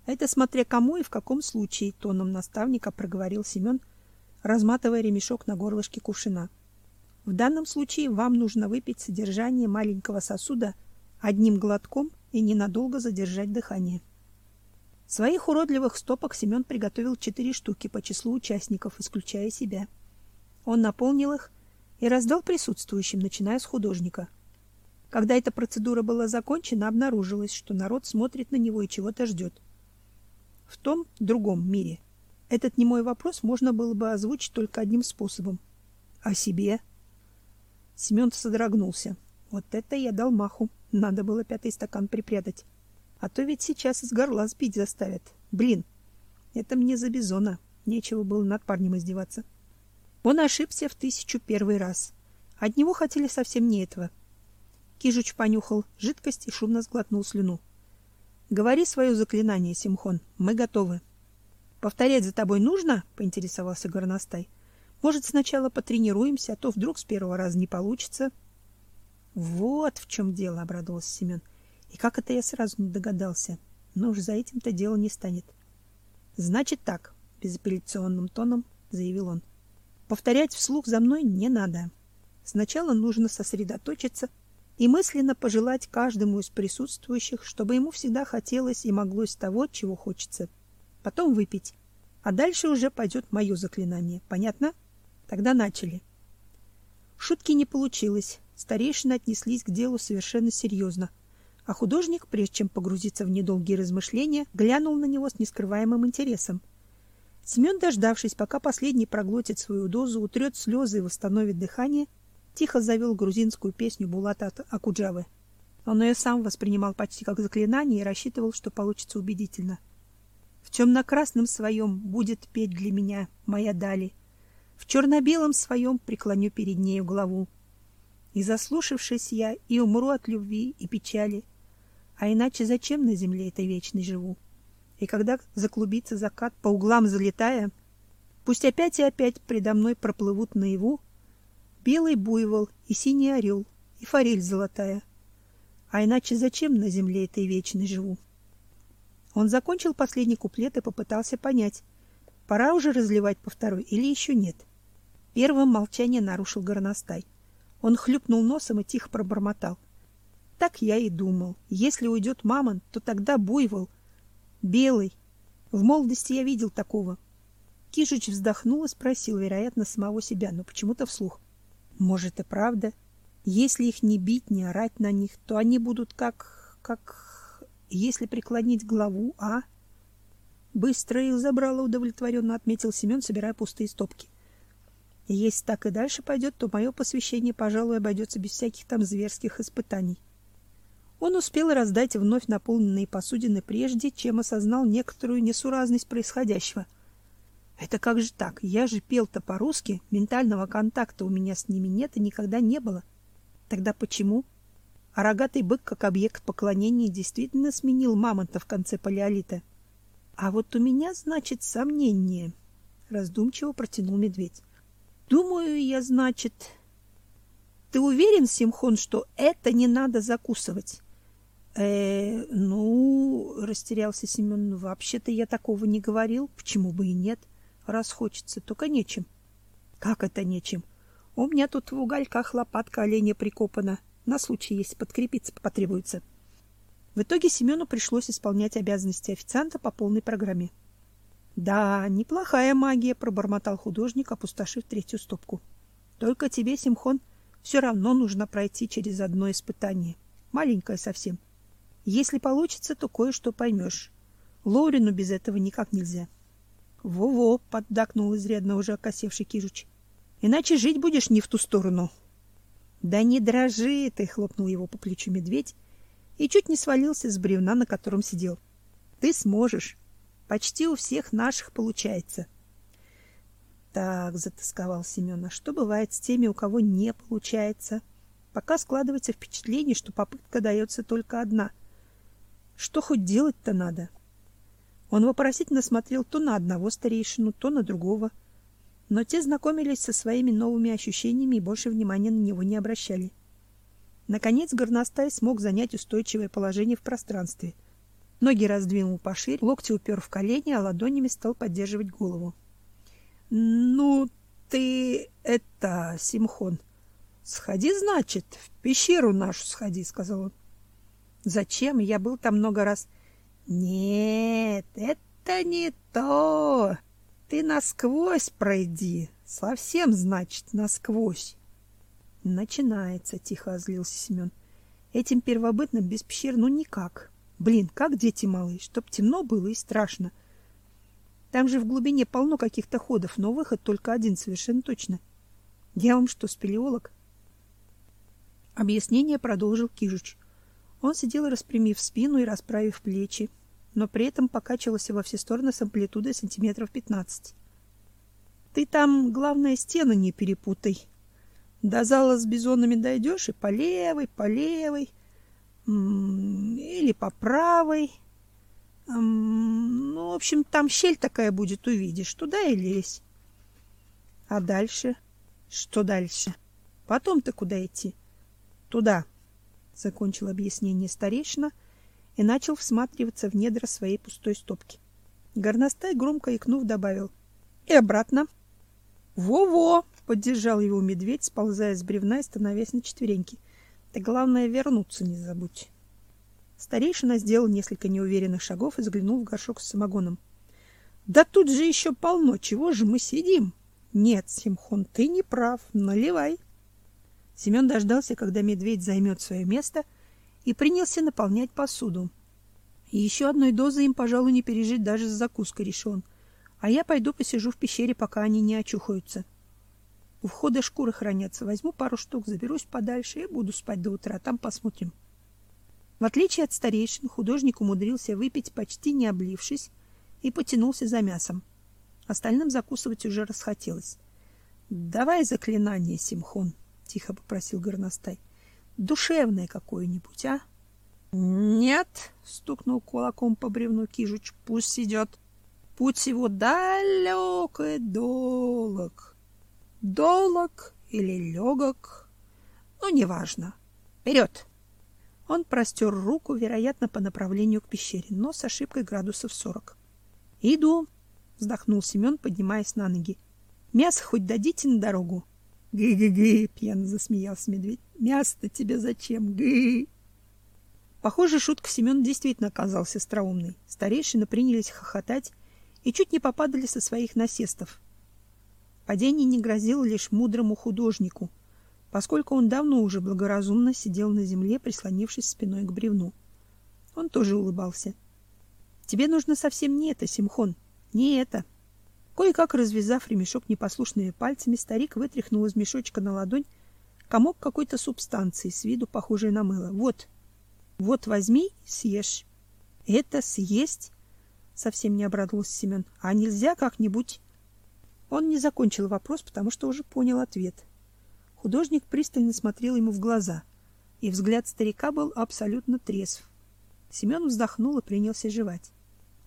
A: Это смотря кому и в каком случае, тоном наставника проговорил Семен, разматывая ремешок на горлышке кувшина. В данном случае вам нужно выпить содержание маленького сосуда одним глотком и ненадолго задержать дыхание. Своих уродливых стопок Семен приготовил четыре штуки по числу участников, исключая себя. Он наполнил их и раздал присутствующим, начиная с художника. Когда эта процедура была закончена, обнаружилось, что народ смотрит на него и чего-то ждет. В том другом мире этот немой вопрос можно было бы озвучить только одним способом о себе. Семен содрогнулся. Вот это я дал маху. Надо было пятый стакан припрятать. А то ведь сейчас из горла сбить заставят. Блин, это мне за бизона. Нечего было над парнем издеваться. Он ошибся в тысячу первый раз. От него хотели совсем не этого. Кижуч понюхал жидкость и шумно сглотнул слюну. Говори свое заклинание, Симхон. Мы готовы. Повторять за тобой нужно? поинтересовался Горностай. Может, сначала потренируемся, а то вдруг с первого раза не получится. Вот в чем дело, обрадовался Семен. И как это я сразу не догадался? Но уж за этим-то дело не станет. Значит так, безапелляционным тоном заявил он. Повторять вслух за мной не надо. Сначала нужно сосредоточиться и мысленно пожелать каждому из присутствующих, чтобы ему всегда хотелось и моглось того, чего хочется. Потом выпить. А дальше уже пойдет мое заклинание. Понятно? Тогда начали. Шутки не получилось. Старейшины отнеслись к делу совершенно серьезно — а художник, прежде чем погрузиться в недолгие размышления, глянул на него с нескрываемым интересом. Семен, дождавшись, пока последний проглотит свою дозу, утрет слезы и восстановит дыхание, тихо завел грузинскую песню Булата Акуджавы. Он ее сам воспринимал почти как заклинание и рассчитывал, что получится убедительно. В темно-красном своем будет петь для меня моя дали, в черно-белом своем преклоню перед нею голову. И заслушавшись я, и умру от любви и печали, а иначе зачем на земле этой вечной живу? И когда заклубится закат, по углам залетая, пусть опять и опять предо мной проплывут наяву белый буйвол и синий орел, и форель золотая. А иначе зачем на земле этой вечной живу? Он закончил последний куплет и попытался понять, пора уже разливать по второй или еще нет. Первым молчание нарушил горностай. Он хлюпнул носом и тихо пробормотал — так я и думал. Если уйдет мамонт, то тогда буйвол. Белый. В молодости я видел такого. Кижич вздохнул и спросил, вероятно, самого себя, но почему-то вслух. Может, и правда. Если их не бить, не орать на них, то они будут как... как... Если преклонить голову, а? Быстро их забрало, удовлетворенно отметил Семен, собирая пустые стопки. Если так и дальше пойдет, то мое посвящение, пожалуй, обойдется без всяких там зверских испытаний. Он успел раздать вновь наполненные посудины прежде, чем осознал некоторую несуразность происходящего. Это как же так? Я же пел-то по-русски, ментального контакта у меня с ними нет и никогда не было. Тогда почему? А рогатый бык как объект поклонения действительно сменил мамонта в конце палеолита. А вот у меня, значит, сомнение, раздумчиво протянул медведь. Думаю, я, значит, ты уверен, Симхон, что это не надо закусывать? Э, ну, растерялся Семен. Вообще-то я такого не говорил. Почему бы и нет? Раз хочется, только нечем. Как это нечем? У меня тут в угольках лопатка оленя прикопана, на случай, если подкрепиться потребуется. В итоге Семену пришлось исполнять обязанности официанта по полной программе. Да, неплохая магия, пробормотал художник, опустошив третью стопку. Только тебе, Симхон, все равно нужно пройти через одно испытание. Маленькое совсем. Если получится, то кое-что поймешь. Лорину без этого никак нельзя. Во-во, поддакнул изрядно уже окосевший Кижуч. Иначе жить будешь не в ту сторону. Да не дрожи ты, хлопнул его по плечу медведь и чуть не свалился с бревна, на котором сидел. Ты сможешь. Почти у всех наших получается. Так, затасковал Семен. А что бывает с теми, у кого не получается? Пока складывается впечатление, что попытка дается только одна. Что хоть делать-то надо? Он вопросительно смотрел то на одного старейшину, то на другого. Но те знакомились со своими новыми ощущениями и больше внимания на него не обращали. Наконец горностай смог занять устойчивое положение в пространстве. Ноги раздвинул пошире, локти упер в колени, а ладонями стал поддерживать голову. Ну, ты это, Симхон, сходи, значит, в пещеру нашу сходи, сказал он. Зачем? Я был там много раз. Нет, это не то. Ты насквозь пройди. Совсем, значит, насквозь. Начинается, тихо озлился Семен. Этим первобытным без пещер ну никак. Блин, как дети малые, чтоб темно было и страшно. Там же в глубине полно каких-то ходов, но выход только один, совершенно точно. Я вам что, спелеолог? Объяснение продолжил Кижуч. Он сидел, распрямив спину и расправив плечи, но при этом покачивался во все стороны с амплитудой сантиметров пятнадцать. Ты там, главное, стены не перепутай. До зала с бизонами дойдешь и по левой, по левой, или по правой, ну, в общем, там щель такая будет, увидишь. Туда и лезь. А дальше? Что дальше? Потом-то куда идти? Туда, закончил объяснение старейшина и начал всматриваться в недра своей пустой стопки. Горностай громко икнув добавил: "И обратно". "Во-во", поддержал его медведь, сползая с бревна и становясь на четвереньки. "Ты главное вернуться не забудь". Старейшина сделал несколько неуверенных шагов и заглянул в горшок с самогоном. Да тут же еще полно, чего же мы сидим? Нет, Симхон, ты не прав. Наливай. Семен дождался, когда медведь займет свое место, и принялся наполнять посуду. Еще одной дозы им, пожалуй, не пережить даже с закуской, решил А я пойду посижу в пещере, пока они не очухаются. У входа шкуры хранятся. Возьму пару штук, заберусь подальше и буду спать до утра. Там посмотрим. В отличие от старейшин, художник умудрился выпить почти не облившись и потянулся за мясом. Остальным закусывать уже расхотелось. Давай заклинание, Симхон, тихо попросил горностай. Душевное какое-нибудь, а? Нет, стукнул кулаком по бревну Кижуч. Пусть идет. Путь его далек и долог. Долог или легок, ну неважно. Вперед! Он простер руку, вероятно, по направлению к пещере, но с ошибкой градусов сорок. "Иду", вздохнул Семен, поднимаясь на ноги. "Мясо хоть дадите на дорогу?" "Гы-гы-гы", пьяно засмеялся медведь. "Мясо-то тебе зачем? Гы!" Похоже, шутка Семен действительно оказался остроумной. Старейшины принялись хохотать и чуть не попадали со своих насестов. Падение не грозило лишь мудрому художнику — поскольку он давно уже благоразумно сидел на земле, прислонившись спиной к бревну. Он тоже улыбался. Тебе нужно совсем не это, Симхон, не это. Кое-как развязав ремешок непослушными пальцами, старик вытряхнул из мешочка на ладонь комок какой-то субстанции, с виду похожей на мыло. Вот. Вот возьми съешь. Это съесть? Совсем не обрадовался Семен. А нельзя как-нибудь? Он не закончил вопрос, потому что уже понял ответ. Художник пристально смотрел ему в глаза, и взгляд старика был абсолютно трезв. Семен вздохнул и принялся жевать.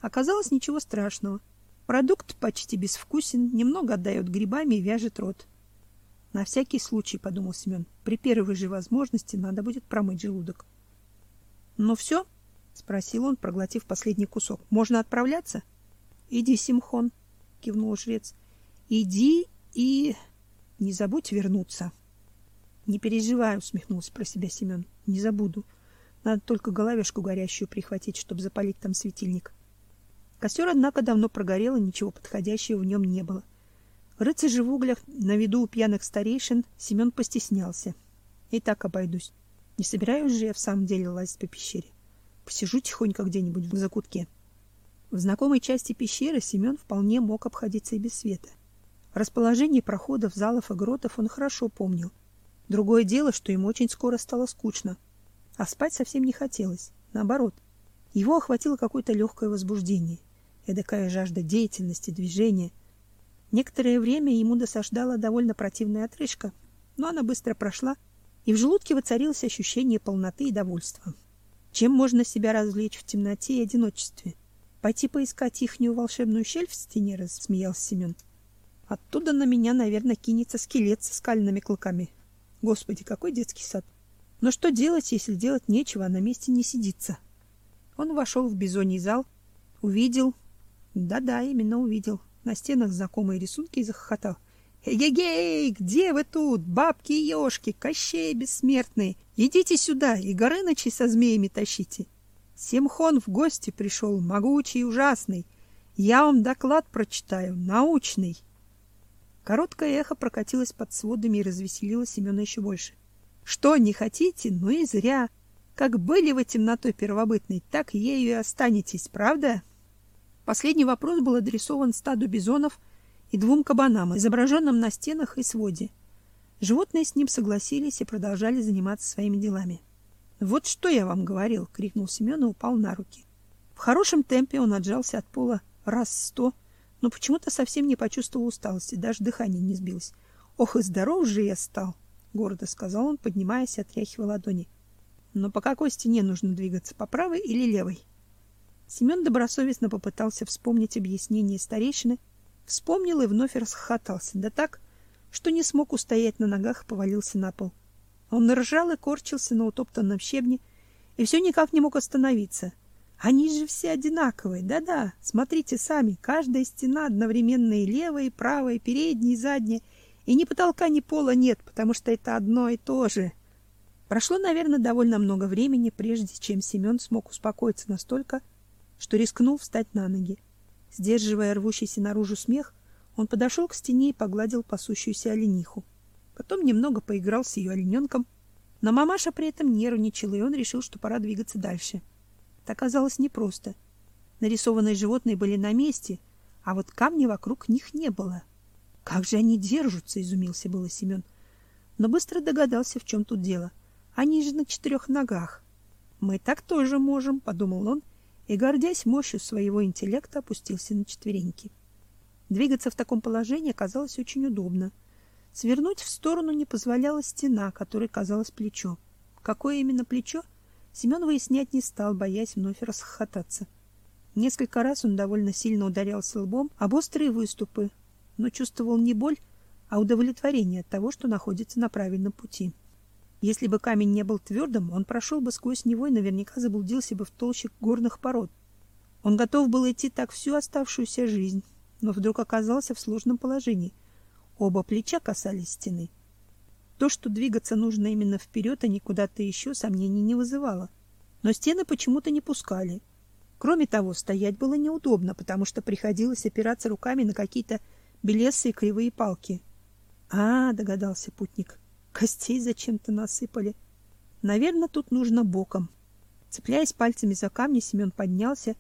A: Оказалось ничего страшного. Продукт почти безвкусен, немного отдает грибами и вяжет рот. На всякий случай, подумал Семен, при первой же возможности надо будет промыть желудок. Ну все? спросил он, проглотив последний кусок. Можно отправляться? Иди, Симхон. кивнул жрец. Иди и не забудь вернуться. Не переживай, усмехнулся про себя Семен. Не забуду. Надо только головешку горящую прихватить, чтобы запалить там светильник. Костер, однако, давно прогорел, и ничего подходящего в нем не было. Рыться же в углях на виду у пьяных старейшин Семен постеснялся. И так обойдусь. Не собираюсь же я в самом деле лазить по пещере. Посижу тихонько где-нибудь в закутке. В знакомой части пещеры Семен вполне мог обходиться и без света. Расположение проходов, залов и гротов он хорошо помнил. Другое дело, что ему очень скоро стало скучно, а спать совсем не хотелось. Наоборот, его охватило какое-то легкое возбуждение, эдакая жажда деятельности, движения. Некоторое время ему досаждала довольно противная отрыжка, но она быстро прошла, и в желудке воцарилось ощущение полноты и довольства. Чем можно себя развлечь в темноте и одиночестве? Пойти поискать ихнюю волшебную щель в стене, рассмеялся Семен. Оттуда на меня, наверное, кинется скелет со скальными клыками. Господи, какой детский сад. Но что делать, если делать нечего, а на месте не сидится? Он вошел в бизоний зал, увидел, да-да, именно увидел, на стенах знакомые рисунки и захохотал. Эгегей, где вы тут, бабки и ёшки, кощей бессмертные? Идите сюда и Горынычей со змеями тащите. Семхон в гости пришел, могучий и ужасный. Я вам доклад прочитаю, научный. Короткое эхо прокатилось под сводами и развеселило Семена еще больше. Что, не хотите? Ну и зря. Как были вы темнотой первобытной, так ею и останетесь, правда? Последний вопрос был адресован стаду бизонов и двум кабанам, изображенным на стенах и своде. Животные с ним согласились и продолжали заниматься своими делами. Вот что я вам говорил, крикнул Семен и упал на руки. В хорошем темпе он отжался от пола раз сто но почему-то совсем не почувствовал усталости, даже дыхание не сбилось. Ох, и здоров же я стал, гордо сказал он, поднимаясь отряхивая ладони. Но по какой стене нужно двигаться, по правой или левой? Семен добросовестно попытался вспомнить объяснение старейшины, вспомнил и вновь расхохотался, да так, что не смог устоять на ногах и повалился на пол. Он ржал и корчился на утоптанном щебне и все никак не мог остановиться — они же все одинаковые. Да-да, смотрите сами, каждая стена одновременно и левая, и правая, и передняя, и задняя. И ни потолка, ни пола нет, потому что это одно и то же. Прошло, наверное, довольно много времени, прежде чем Семен смог успокоиться настолько, что рискнул встать на ноги. Сдерживая рвущийся наружу смех, он подошел к стене и погладил пасущуюся олениху. Потом немного поиграл с ее олененком, но мамаша при этом нервничала, и он решил, что пора двигаться дальше. — это оказалось непросто. Нарисованные животные были на месте, а вот камня вокруг них не было. Как же они держатся, изумился было Семен, но быстро догадался, в чем тут дело. Они же на четырех ногах. Мы так тоже можем, подумал он, и гордясь мощью своего интеллекта, опустился на четвереньки. Двигаться в таком положении оказалось очень удобно. Свернуть в сторону не позволяла стена, которой казалось плечо. Какое именно плечо? Семен выяснять не стал, боясь вновь расхохотаться. Несколько раз он довольно сильно ударялся лбом об острые выступы, но чувствовал не боль, а удовлетворение от того, что находится на правильном пути. Если бы камень не был твердым, он прошел бы сквозь него и наверняка заблудился бы в толще горных пород. Он готов был идти так всю оставшуюся жизнь, но вдруг оказался в сложном положении. Оба плеча касались стены. То, что двигаться нужно именно вперед, а не куда-то еще, сомнений не вызывало. Но стены почему-то не пускали. Кроме того, стоять было неудобно, потому что приходилось опираться руками на какие-то белесые кривые палки. А, догадался путник. Костей зачем-то насыпали. Наверное, тут нужно боком. Цепляясь пальцами за камни, Семен поднялся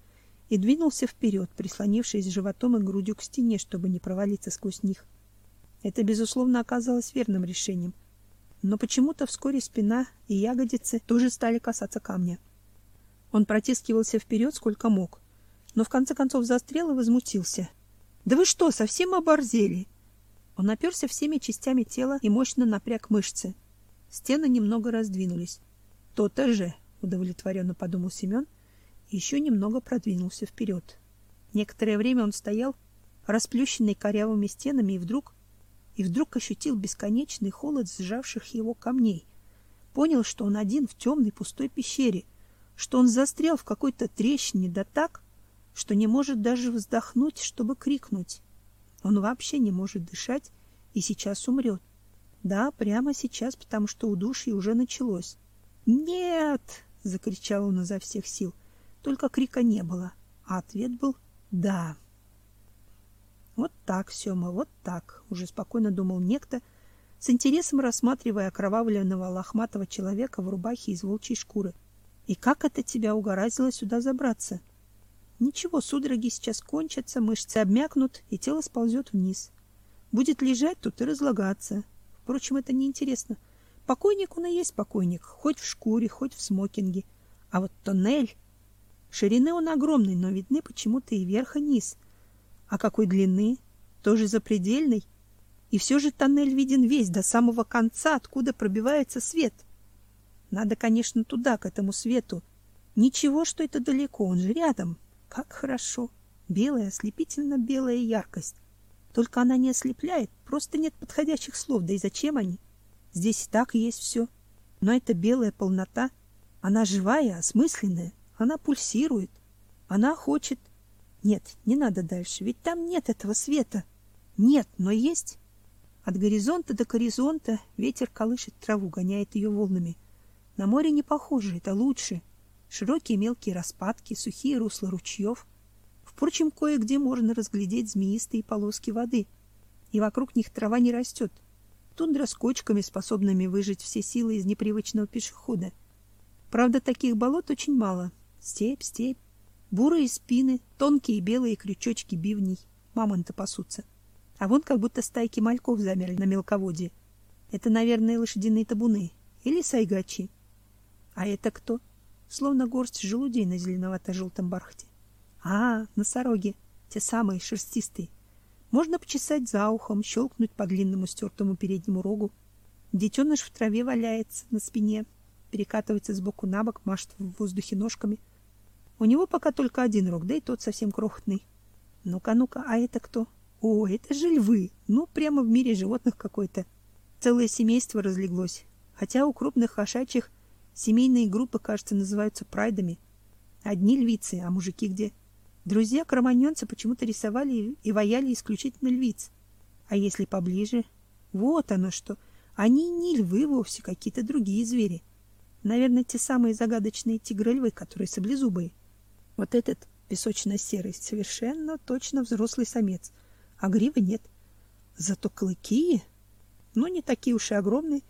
A: и двинулся вперед, прислонившись животом и грудью к стене, чтобы не провалиться сквозь них. Это безусловно оказалось верным решением но почему-то вскоре спина и ягодицы тоже стали касаться камня. Он протискивался вперед сколько мог, но в конце концов застрял и возмутился. Да вы что, совсем оборзели? Он оперся всеми частями тела и мощно напряг мышцы. Стены немного раздвинулись. То-то же, удовлетворенно подумал Семен еще немного продвинулся вперед. Некоторое время он стоял, расплющенный корявыми стенами, и вдруг и вдруг ощутил бесконечный холод сжавших его камней. Понял, что он один в темной пустой пещере, что он застрял в какой-то трещине да так, что не может даже вздохнуть, чтобы крикнуть. Он вообще не может дышать и сейчас умрет. Да, прямо сейчас, потому что удушье уже началось. «Нет!» — закричал он изо всех сил. Только крика не было, а ответ был «да». Вот так, Сёма, вот так, уже спокойно думал некто, с интересом рассматривая окровавленного лохматого человека в рубахе из волчьей шкуры. И как это тебя угораздило сюда забраться? Ничего, судороги сейчас кончатся, мышцы обмякнут, и тело сползет вниз. Будет лежать тут и разлагаться. Впрочем, это не интересно. Покойник он и есть покойник, хоть в шкуре, хоть в смокинге. А вот тоннель... Ширины он огромный, но видны почему-то и верх, и низ. А какой длины? Тоже запредельный. И все же тоннель виден весь до самого конца, откуда пробивается свет. Надо, конечно, туда, к этому свету. Ничего, что это далеко, он же рядом. Как хорошо. Белая, ослепительно белая яркость. Только она не ослепляет, просто нет подходящих слов. Да и зачем они? Здесь и так есть все. Но эта белая полнота, она живая, осмысленная, она пульсирует. Она хочет... Нет, не надо дальше, ведь там нет этого света. Нет, но есть. От горизонта до горизонта ветер колышет траву, гоняет ее волнами. На море не похоже, это лучше. Широкие мелкие распадки, сухие русла ручьев. Впрочем, кое-где можно разглядеть змеистые полоски воды, и вокруг них трава не растет. Тундра с кочками, способными выжать все силы из непривычного пешехода. Правда, таких болот очень мало. Степь, степь, бурые спины, тонкие белые крючочки бивней, мамонты пасутся. А вон как будто стайки мальков замерли на мелководье. Это, наверное, лошадиные табуны или сайгачи. А это кто? Словно горсть желудей на зеленовато-желтом бархате. А, носороги, те самые шерстистые. Можно почесать за ухом, щелкнуть по длинному стертому переднему рогу. Детеныш в траве валяется на спине, перекатывается с боку на бок, машет в воздухе ножками. У него пока только один рог, да и тот совсем крохотный. Ну-ка, ну-ка, а это кто? О, это же львы. Ну, прямо в мире животных какое-то. Целое семейство разлеглось. Хотя у крупных кошачьих семейные группы, кажется, называются прайдами. Одни львицы, а мужики где? Друзья кроманьонца почему-то рисовали и ваяли исключительно львиц. А если поближе? Вот оно что. Они не львы вовсе, какие-то другие звери. Наверное, те самые загадочные тигры-львы, которые саблезубые. Вот этот песочно-серый совершенно точно взрослый самец — а гривы нет. Зато клыки, ну, не такие уж и огромные,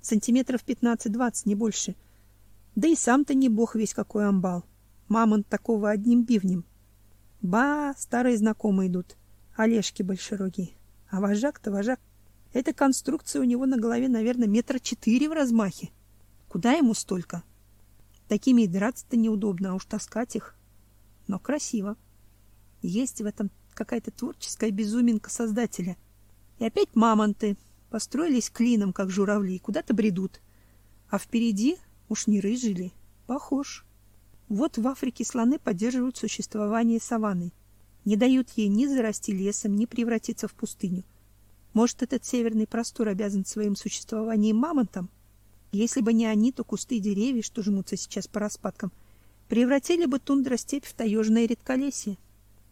A: сантиметров 15-20, не больше. Да и сам-то не бог весь какой амбал. Мамонт такого одним бивнем. Ба, старые знакомые идут. Олежки большерогие. А вожак-то вожак. Эта конструкция у него на голове, наверное, метра четыре в размахе. Куда ему столько? Такими и драться-то неудобно, а уж таскать их. Но красиво. Есть в этом какая-то творческая безуминка создателя. И опять мамонты построились клином, как журавли, куда-то бредут. А впереди уж не рыжили, похож. Вот в Африке слоны поддерживают существование саванны, не дают ей ни зарасти лесом, ни превратиться в пустыню. Может, этот северный простор обязан своим существованием мамонтам? Если бы не они, то кусты и деревья, что жмутся сейчас по распадкам, превратили бы тундра-степь в таежное редколесье.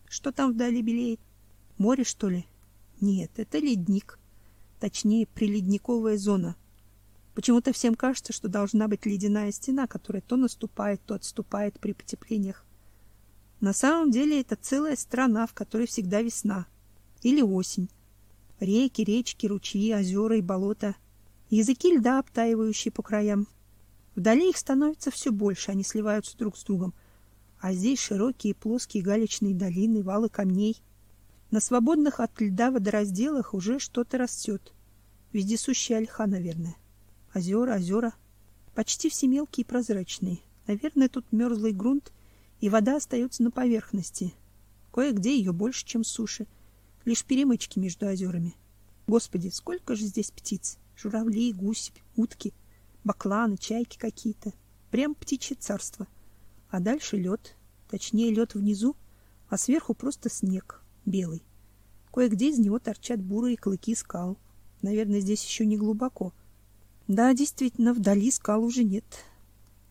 A: Что там вдали белеет? Море, что ли? Нет, это ледник. Точнее, приледниковая зона. Почему-то всем кажется, что должна быть ледяная стена, которая то наступает, то отступает при потеплениях. На самом деле это целая страна, в которой всегда весна или осень. Реки, речки, ручьи, озера и болота, языки льда, обтаивающие по краям. Вдали их становится все больше, они сливаются друг с другом — а здесь широкие плоские галечные долины, валы камней. На свободных от льда водоразделах уже что-то растет. Вездесущая ольха, наверное. Озера, озера. Почти все мелкие и прозрачные. Наверное, тут мерзлый грунт, и вода остается на поверхности. Кое-где ее больше, чем суши. Лишь перемычки между озерами. Господи, сколько же здесь птиц! Журавли, гуси, утки, бакланы, чайки какие-то. Прям птичье царство — а дальше лед, точнее лед внизу, а сверху просто снег, белый. Кое-где из него торчат бурые клыки скал. Наверное, здесь еще не глубоко. Да, действительно, вдали скал уже нет.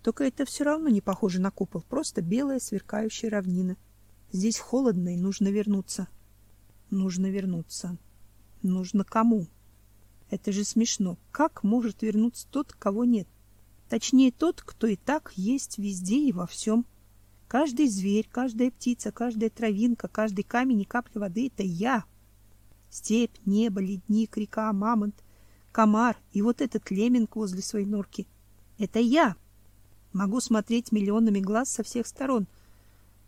A: Только это все равно не похоже на купол, просто белая сверкающая равнина. Здесь холодно и нужно вернуться. Нужно вернуться. Нужно кому? Это же смешно. Как может вернуться тот, кого нет? Точнее, тот, кто и так есть везде и во всем. Каждый зверь, каждая птица, каждая травинка, каждый камень и капля воды — это я. Степь, небо, ледник, река, мамонт, комар и вот этот леминг возле своей норки — это я. Могу смотреть миллионами глаз со всех сторон,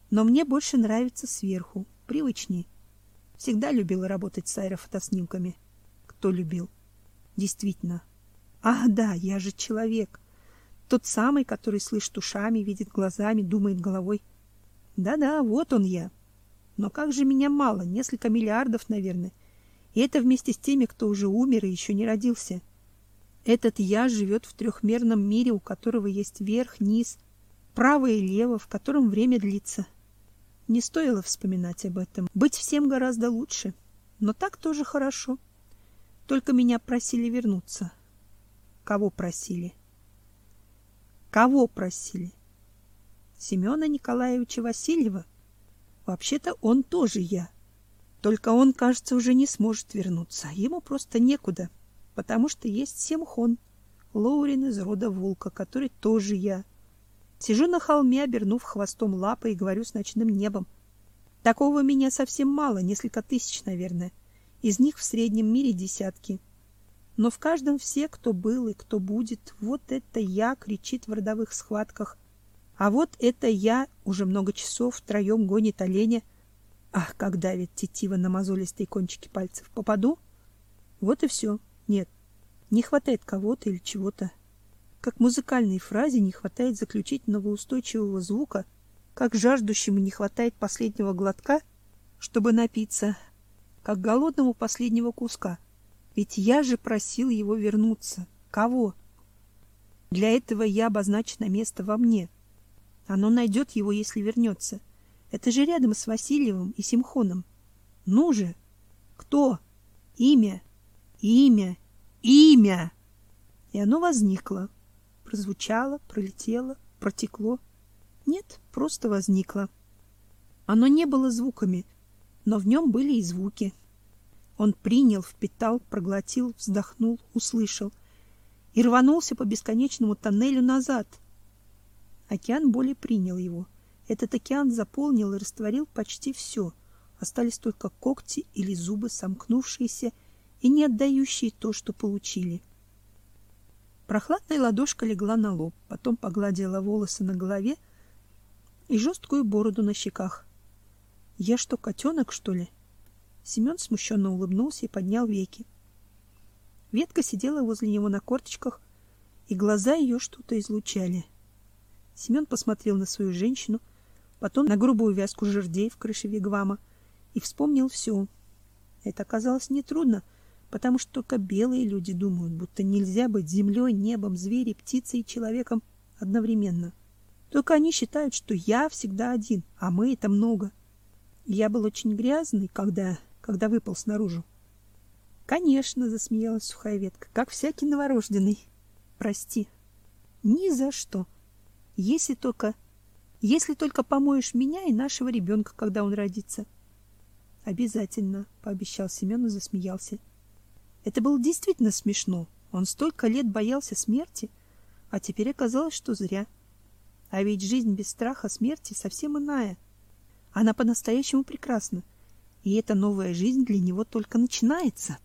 A: но мне больше нравится сверху, привычнее. Всегда любила работать с аэрофотоснимками. Кто любил? Действительно. Ах, да, я же человек. Тот самый, который слышит ушами, видит глазами, думает головой. Да-да, вот он я. Но как же меня мало, несколько миллиардов, наверное. И это вместе с теми, кто уже умер и еще не родился. Этот я живет в трехмерном мире, у которого есть верх, низ, право и лево, в котором время длится. Не стоило вспоминать об этом. Быть всем гораздо лучше. Но так тоже хорошо. Только меня просили вернуться. Кого просили? Кого просили? Семена Николаевича Васильева? Вообще-то он тоже я. Только он, кажется, уже не сможет вернуться. Ему просто некуда, потому что есть Семхон, Лоурин из рода Волка, который тоже я. Сижу на холме, обернув хвостом лапы и говорю с ночным небом. Такого меня совсем мало, несколько тысяч, наверное. Из них в среднем мире десятки. Но в каждом все, кто был и кто будет, вот это я кричит в родовых схватках. А вот это я уже много часов втроем гонит оленя. Ах, как давит тетива на мозолистые кончики пальцев. Попаду? Вот и все. Нет, не хватает кого-то или чего-то. Как музыкальной фразе не хватает заключительного устойчивого звука, как жаждущему не хватает последнего глотка, чтобы напиться, как голодному последнего куска. Ведь я же просил его вернуться. Кого? Для этого я обозначено место во мне. Оно найдет его, если вернется. Это же рядом с Васильевым и Симхоном. Ну же! Кто? Имя! Имя! Имя! И оно возникло прозвучало, пролетело, протекло. Нет, просто возникло. Оно не было звуками, но в нем были и звуки. Он принял, впитал, проглотил, вздохнул, услышал и рванулся по бесконечному тоннелю назад. Океан боли принял его. Этот океан заполнил и растворил почти все. Остались только когти или зубы, сомкнувшиеся и не отдающие то, что получили. Прохладная ладошка легла на лоб, потом погладила волосы на голове и жесткую бороду на щеках. Я что, котенок, что ли? Семен смущенно улыбнулся и поднял веки. Ветка сидела возле него на корточках, и глаза ее что-то излучали. Семен посмотрел на свою женщину, потом на грубую вязку жердей в крыше вигвама и вспомнил все. Это оказалось нетрудно — потому что только белые люди думают, будто нельзя быть землей, небом, зверем, птицей и человеком одновременно. Только они считают, что я всегда один, а мы это много. Я был очень грязный, когда когда выпал снаружи. Конечно, засмеялась сухая ветка, как всякий новорожденный. Прости. Ни за что. Если только если только помоешь меня и нашего ребенка, когда он родится. Обязательно, пообещал Семен и засмеялся. Это было действительно смешно. Он столько лет боялся смерти, а теперь оказалось, что зря. А ведь жизнь без страха смерти совсем иная. Она по-настоящему прекрасна. И эта новая жизнь для него только начинается.